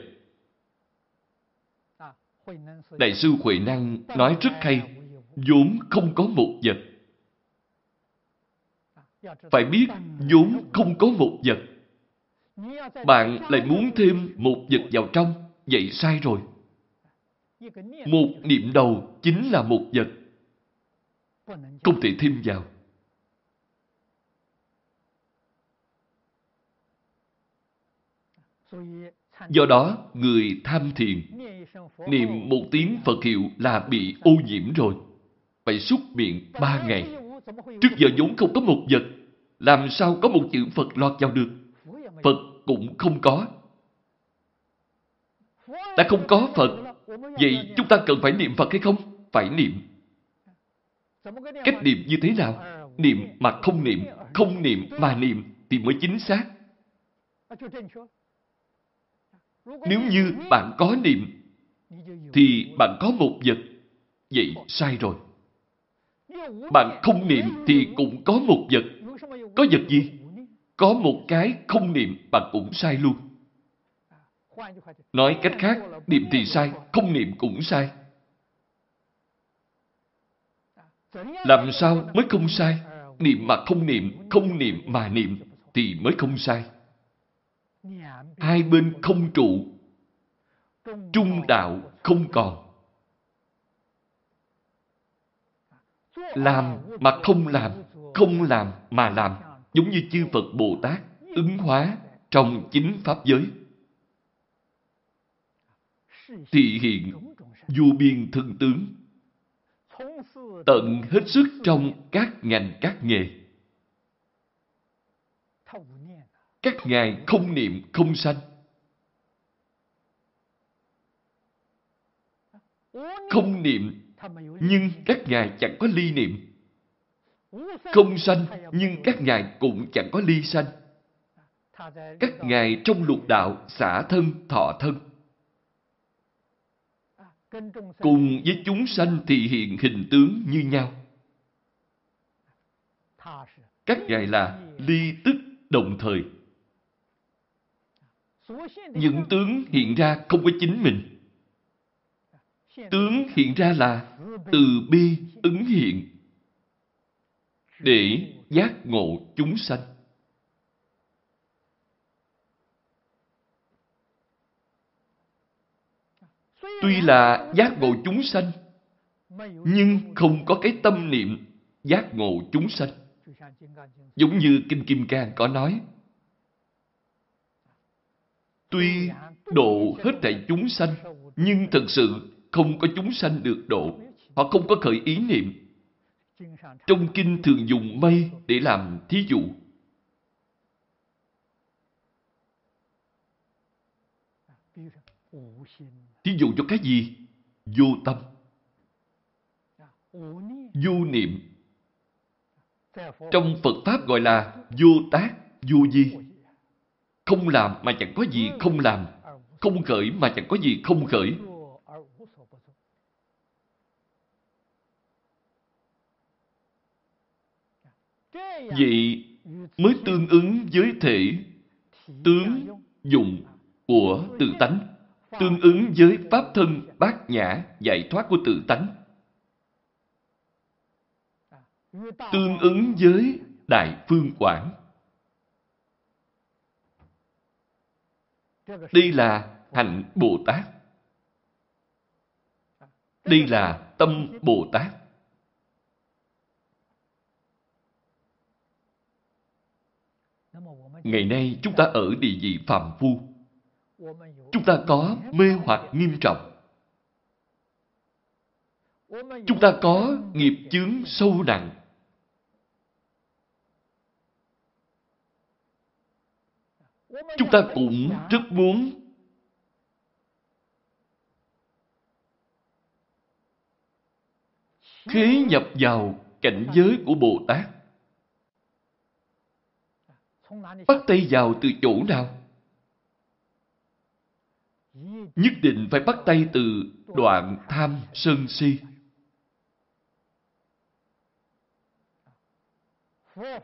Đại sư huệ năng nói rất hay, vốn không có một vật phải biết vốn không có một vật. Bạn lại muốn thêm một vật vào trong. Vậy sai rồi. Một niệm đầu chính là một vật. Không thể thêm vào. Do đó, người tham thiền, niệm một tiếng Phật hiệu là bị ô nhiễm rồi. Phải xúc miệng ba ngày. Trước giờ vốn không có một vật, làm sao có một chữ Phật lọt vào được? Phật cũng không có. Đã không có Phật, vậy chúng ta cần phải niệm Phật hay không? Phải niệm. Cách niệm như thế nào? Niệm mà không niệm, không niệm mà niệm thì mới chính xác. Nếu như bạn có niệm, thì bạn có một vật. Vậy sai rồi. Bạn không niệm thì cũng có một vật. Có vật gì? Có một cái không niệm bạn cũng sai luôn. Nói cách khác, niệm thì sai, không niệm cũng sai. Làm sao mới không sai? Niệm mà không niệm, không niệm mà niệm thì mới không sai. Hai bên không trụ, trung đạo không còn. Làm mà không làm, không làm mà làm, giống như chư Phật Bồ Tát ứng hóa trong chính Pháp giới. Thị hiện vô biên thân tướng, tận hết sức trong các ngành các nghề. Các ngài không niệm không sanh. Không niệm, nhưng các ngài chẳng có ly niệm. Không sanh, nhưng các ngài cũng chẳng có ly sanh. Các ngài trong lục đạo xả thân thọ thân. Cùng với chúng sanh thì hiện hình tướng như nhau. Các ngài là ly tức đồng thời. Những tướng hiện ra không có chính mình. Tướng hiện ra là từ bi ứng hiện để giác ngộ chúng sanh. Tuy là giác ngộ chúng sanh, nhưng không có cái tâm niệm giác ngộ chúng sanh. Giống như Kinh Kim Cang có nói, Tuy độ hết thảy chúng sanh, nhưng thật sự không có chúng sanh được độ. Họ không có khởi ý niệm. Trong kinh thường dùng mây để làm thí dụ. Thí dụ cho cái gì? Vô tâm. Vô niệm. Trong Phật Pháp gọi là vô tác, vô di. Không làm mà chẳng có gì không làm. Không khởi mà chẳng có gì không khởi. Vậy mới tương ứng với thể tướng dụng của tự tánh, tương ứng với pháp thân bát nhã giải thoát của tự tánh, tương ứng với đại phương quảng. Đây là hạnh Bồ Tát. Đây là tâm Bồ Tát. Ngày nay chúng ta ở địa vị phàm phu. Chúng ta có mê hoặc nghiêm trọng. Chúng ta có nghiệp chướng sâu nặng. chúng ta cũng rất muốn khế nhập vào cảnh giới của Bồ Tát. Bắt tay vào từ chỗ nào? Nhất định phải bắt tay từ đoạn tham sân si.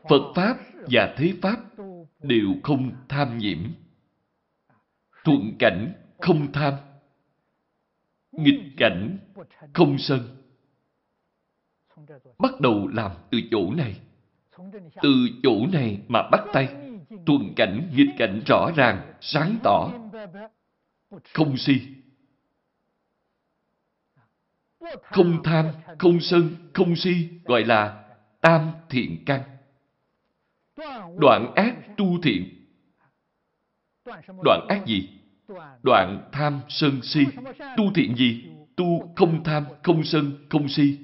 Phật Pháp và Thế Pháp đều không tham nhiễm. Thuận cảnh không tham. Nghịch cảnh không sân. Bắt đầu làm từ chỗ này. Từ chỗ này mà bắt tay. tuần cảnh, nghịch cảnh rõ ràng, sáng tỏ. Không si. Không tham, không sân, không si gọi là tam thiện căn. Đoạn ác tu thiện. Đoạn ác gì? Đoạn tham sân si. Tu thiện gì? Tu không tham, không sân, không si.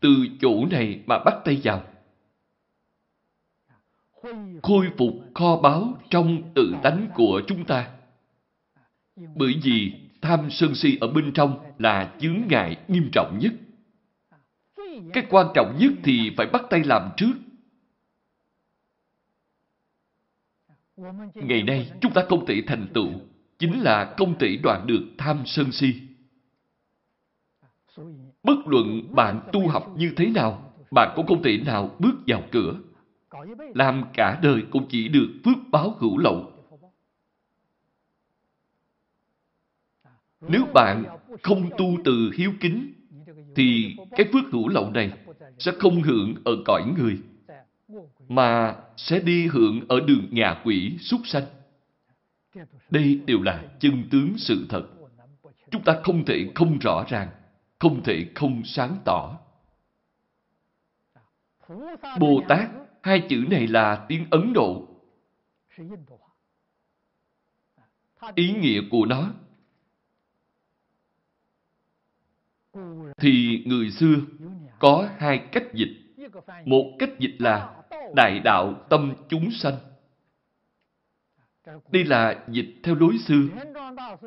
Từ chỗ này mà bắt tay vào. Khôi phục kho báu trong tự tánh của chúng ta. Bởi vì tham sân si ở bên trong là chướng ngại nghiêm trọng nhất. Cái quan trọng nhất thì phải bắt tay làm trước. Ngày nay chúng ta không thể thành tựu, chính là không thể đoạn được tham sân si. Bất luận bạn tu học như thế nào, bạn cũng không thể nào bước vào cửa. Làm cả đời cũng chỉ được phước báo hữu lậu. Nếu bạn không tu từ hiếu kính, thì cái phước hữu lậu này sẽ không hưởng ở cõi người, mà sẽ đi hưởng ở đường ngạ quỷ súc sanh. Đây đều là chân tướng sự thật. Chúng ta không thể không rõ ràng, không thể không sáng tỏ. Bồ Tát, hai chữ này là tiếng Ấn Độ. Ý nghĩa của nó thì người xưa có hai cách dịch. Một cách dịch là đại đạo tâm chúng sanh. Đây là dịch theo lối xưa.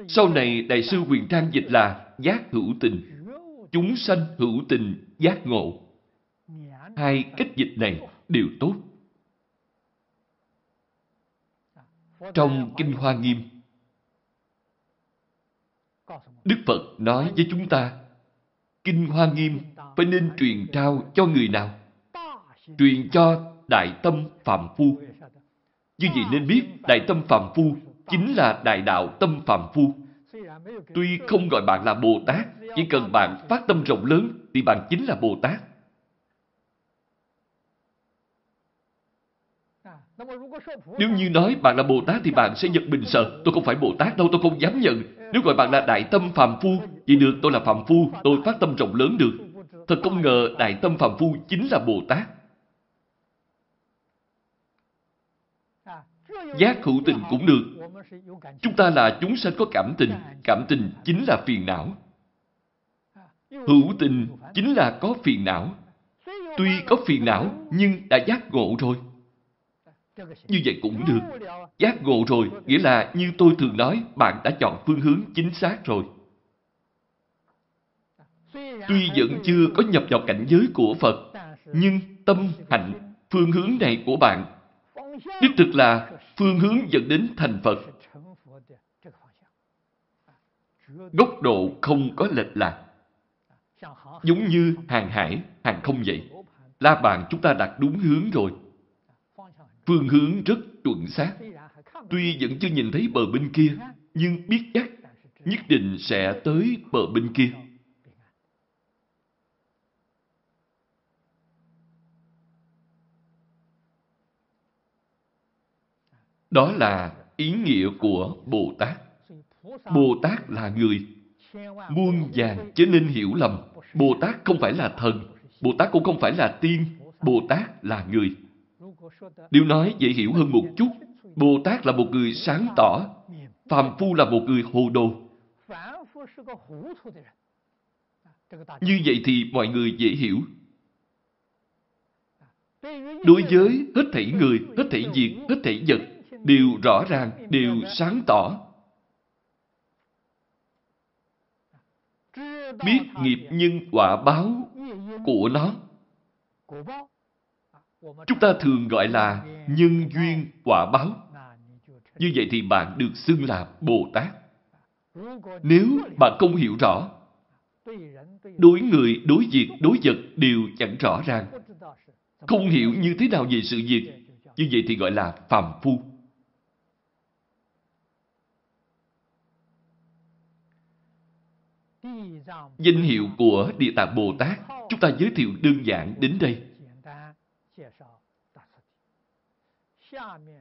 Sau này Đại sư Quyền Trang dịch là giác hữu tình. Chúng sanh hữu tình giác ngộ. Hai cách dịch này đều tốt. Trong Kinh Hoa Nghiêm, Đức Phật nói với chúng ta Kinh Hoa Nghiêm phải nên truyền trao cho người nào? Truyền cho Đại Tâm Phạm Phu. Như vậy nên biết Đại Tâm Phạm Phu chính là Đại Đạo Tâm Phạm Phu. Tuy không gọi bạn là Bồ Tát, chỉ cần bạn phát tâm rộng lớn thì bạn chính là Bồ Tát. Nếu như nói bạn là Bồ Tát thì bạn sẽ giật mình sợ. Tôi không phải Bồ Tát đâu, tôi không dám nhận. Nếu gọi bạn là Đại Tâm Phạm Phu, vậy được tôi là Phạm Phu, tôi phát tâm rộng lớn được. Thật không ngờ Đại Tâm Phạm Phu chính là Bồ Tát. Giác hữu tình cũng được. Chúng ta là chúng sanh có cảm tình. Cảm tình chính là phiền não. Hữu tình chính là có phiền não. Tuy có phiền não, nhưng đã giác ngộ rồi. Như vậy cũng được. Giác ngộ rồi, nghĩa là như tôi thường nói, bạn đã chọn phương hướng chính xác rồi. Tuy vẫn chưa có nhập vào cảnh giới của Phật, nhưng tâm hạnh, phương hướng này của bạn, đích thực là phương hướng dẫn đến thành Phật. Góc độ không có lệch lạc. Giống như hàng hải, hàng không vậy. La bàn chúng ta đặt đúng hướng rồi. Phương hướng rất chuẩn xác. Tuy vẫn chưa nhìn thấy bờ bên kia, nhưng biết chắc nhất định sẽ tới bờ bên kia. Đó là ý nghĩa của Bồ Tát. Bồ Tát là người. Muôn vàng chớ nên hiểu lầm. Bồ Tát không phải là thần. Bồ Tát cũng không phải là tiên. Bồ Tát là người. Điều nói dễ hiểu hơn một chút. Bồ Tát là một người sáng tỏ. Phàm Phu là một người hồ đồ. Như vậy thì mọi người dễ hiểu. Đối với hết thảy người, hết thảy việc, hết thảy vật, đều rõ ràng, đều sáng tỏ. Biết nghiệp nhân quả báo của nó. Chúng ta thường gọi là nhân duyên quả báo. Như vậy thì bạn được xưng là Bồ Tát. Nếu bạn không hiểu rõ, đối người, đối việc, đối vật đều chẳng rõ ràng, không hiểu như thế nào về sự việc, như vậy thì gọi là phàm phu. Danh hiệu của Địa Tạng Bồ Tát, chúng ta giới thiệu đơn giản đến đây.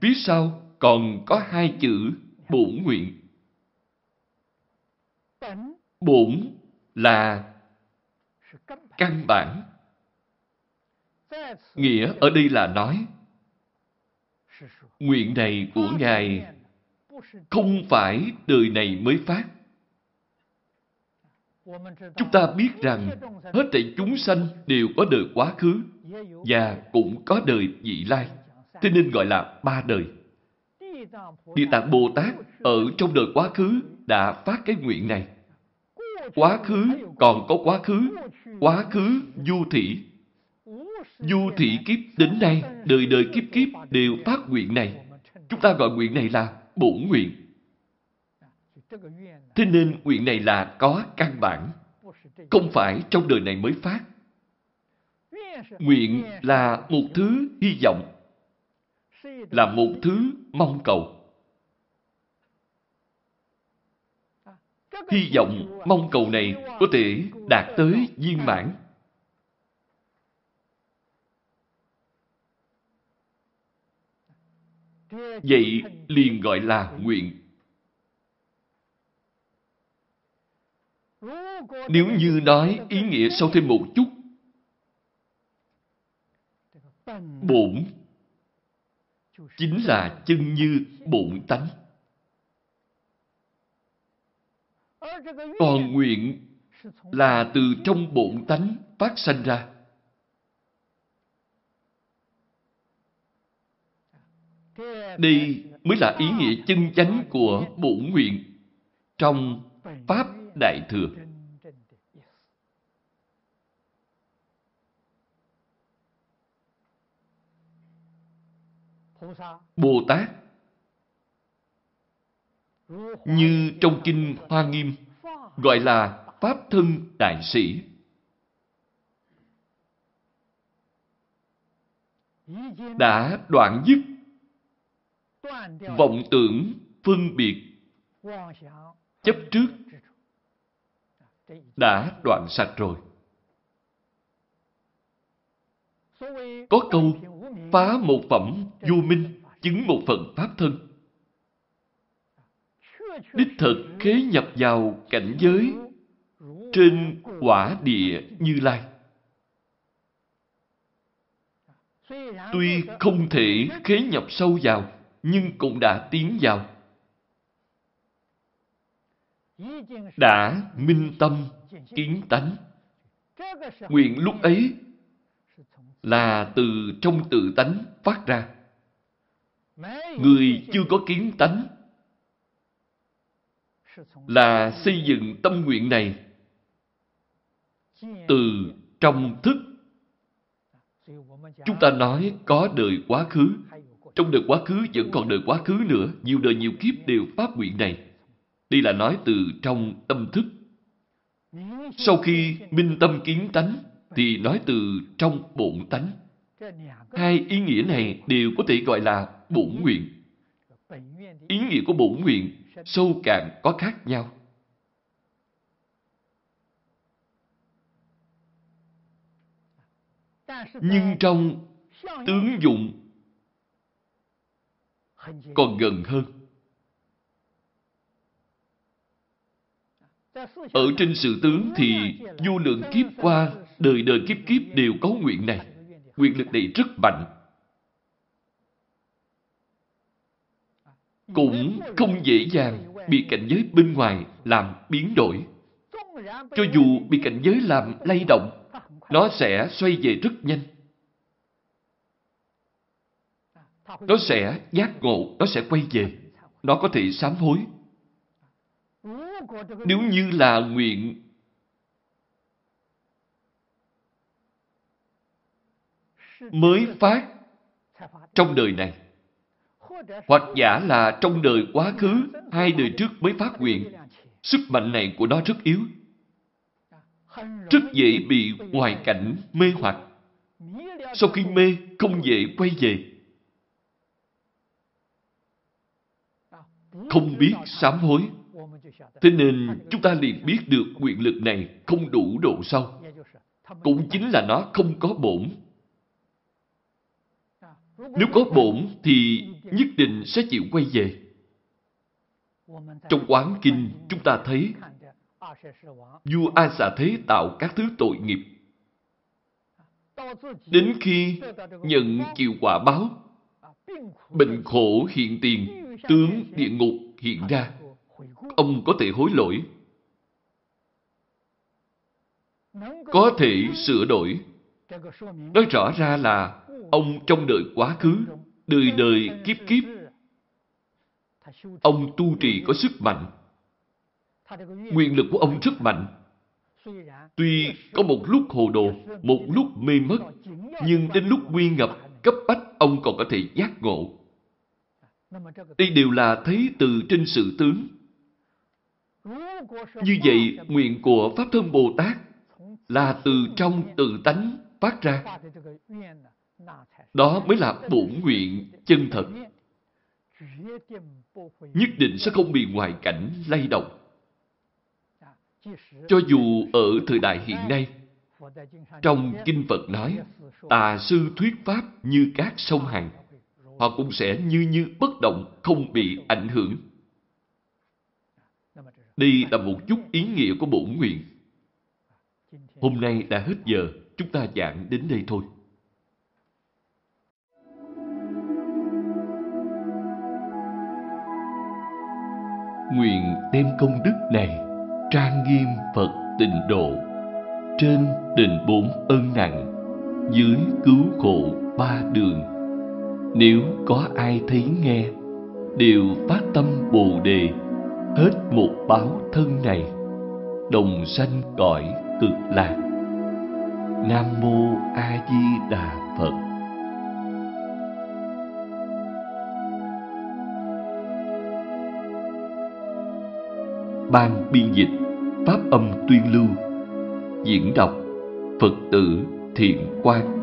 Phía sau còn có hai chữ bổn nguyện. Bổn là căn bản. Nghĩa ở đây là nói, nguyện này của Ngài không phải đời này mới phát. Chúng ta biết rằng hết thảy chúng sanh đều có đời quá khứ và cũng có đời vị lai. Thế nên gọi là ba đời. Địa Tạng Bồ Tát ở trong đời quá khứ đã phát cái nguyện này. Quá khứ còn có quá khứ, quá khứ du thị. Du thị kiếp đến nay, đời đời kiếp kiếp đều phát nguyện này. Chúng ta gọi nguyện này là bổ nguyện. Thế nên nguyện này là có căn bản, không phải trong đời này mới phát. Nguyện là một thứ hy vọng, là một thứ mong cầu. Hy vọng, mong cầu này có thể đạt tới viên mãn. Vậy liền gọi là nguyện. Nếu như nói ý nghĩa sâu thêm một chút, bổn chính là chân như bổn tánh. Còn nguyện là từ trong bổn tánh phát sanh ra. Đây mới là ý nghĩa chân chánh của bổn nguyện trong Pháp Đại Thừa. Bồ Tát, như trong Kinh Hoa Nghiêm, gọi là Pháp Thân Đại Sĩ. Đã đoạn dứt vọng tưởng phân biệt, chấp trước đã đoạn sạch rồi. Có câu phá một phẩm vô minh, chứng một phần pháp thân. Đích thực khế nhập vào cảnh giới trên quả địa như lai. Tuy không thể khế nhập sâu vào, nhưng cũng đã tiến vào. Đã minh tâm, kiến tánh. Nguyện lúc ấy là từ trong tự tánh phát ra. Người chưa có kiến tánh là xây dựng tâm nguyện này từ trong thức. Chúng ta nói có đời quá khứ. Trong đời quá khứ vẫn còn đời quá khứ nữa. Nhiều đời nhiều kiếp đều phát nguyện này. Đây là nói từ trong tâm thức. Sau khi minh tâm kiến tánh, thì nói từ trong bổn tánh. Hai ý nghĩa này đều có thể gọi là bổn nguyện. Ý nghĩa của bổn nguyện sâu cạn có khác nhau. Nhưng trong tướng dụng còn gần hơn. Ở trên sự tướng thì vô lượng kiếp qua, đời đời kiếp kiếp đều có nguyện này. Nguyện lực này rất mạnh. Cũng không dễ dàng bị cảnh giới bên ngoài làm biến đổi. Cho dù bị cảnh giới làm lay động, nó sẽ xoay về rất nhanh. nó sẽ giác ngộ, nó sẽ quay về. Nó có thể sám hối. Nếu như là nguyện mới phát trong đời này, hoặc giả là trong đời quá khứ, hai đời trước mới phát nguyện, sức mạnh này của nó rất yếu. Rất dễ bị ngoài cảnh mê hoặc. Sau khi mê, không dễ quay về. Không biết sám hối. Thế nên chúng ta liền biết được quyền lực này không đủ độ sâu. Cũng chính là nó không có bổn. Nếu có bổn thì nhất định sẽ chịu quay về. Trong quán kinh chúng ta thấy vua A xà thế tạo các thứ tội nghiệp. Đến khi nhận chịu quả báo, bệnh khổ hiện tiền, tướng địa ngục hiện ra, ông có thể hối lỗi, có thể sửa đổi. Nói rõ ra là ông trong đời quá khứ, đời đời kiếp kiếp, ông tu trì có sức mạnh. Nguyện lực của ông rất mạnh. Tuy có một lúc hồ đồ, một lúc mê mất, nhưng đến lúc nguy ngập, cấp bách, ông còn có thể giác ngộ. Đây đều là thấy từ trên sự tướng. Như vậy, nguyện của Pháp Thân Bồ Tát là từ trong tự tánh phát ra. Đó mới là bổn nguyện chân thật. Nhất định sẽ không bị ngoại cảnh lay động. Cho dù ở thời đại hiện nay, trong Kinh Phật nói, tà sư thuyết Pháp như các sông Hằng, họ cũng sẽ như như bất động, không bị ảnh hưởng. Đây là một chút ý nghĩa của bổn nguyện. Hôm nay đã hết giờ, chúng ta giảng đến đây thôi. Nguyện đem công đức này trang nghiêm Phật tịnh độ trên đền bốn ân nặng dưới cứu khổ ba đường nếu có ai thấy nghe đều phát tâm bồ đề hết một báo thân này, đồng sanh cõi cực lạc. Nam mô a di đà phật. Ban biên dịch pháp âm tuyên lưu, diễn đọc phật tử thiện quan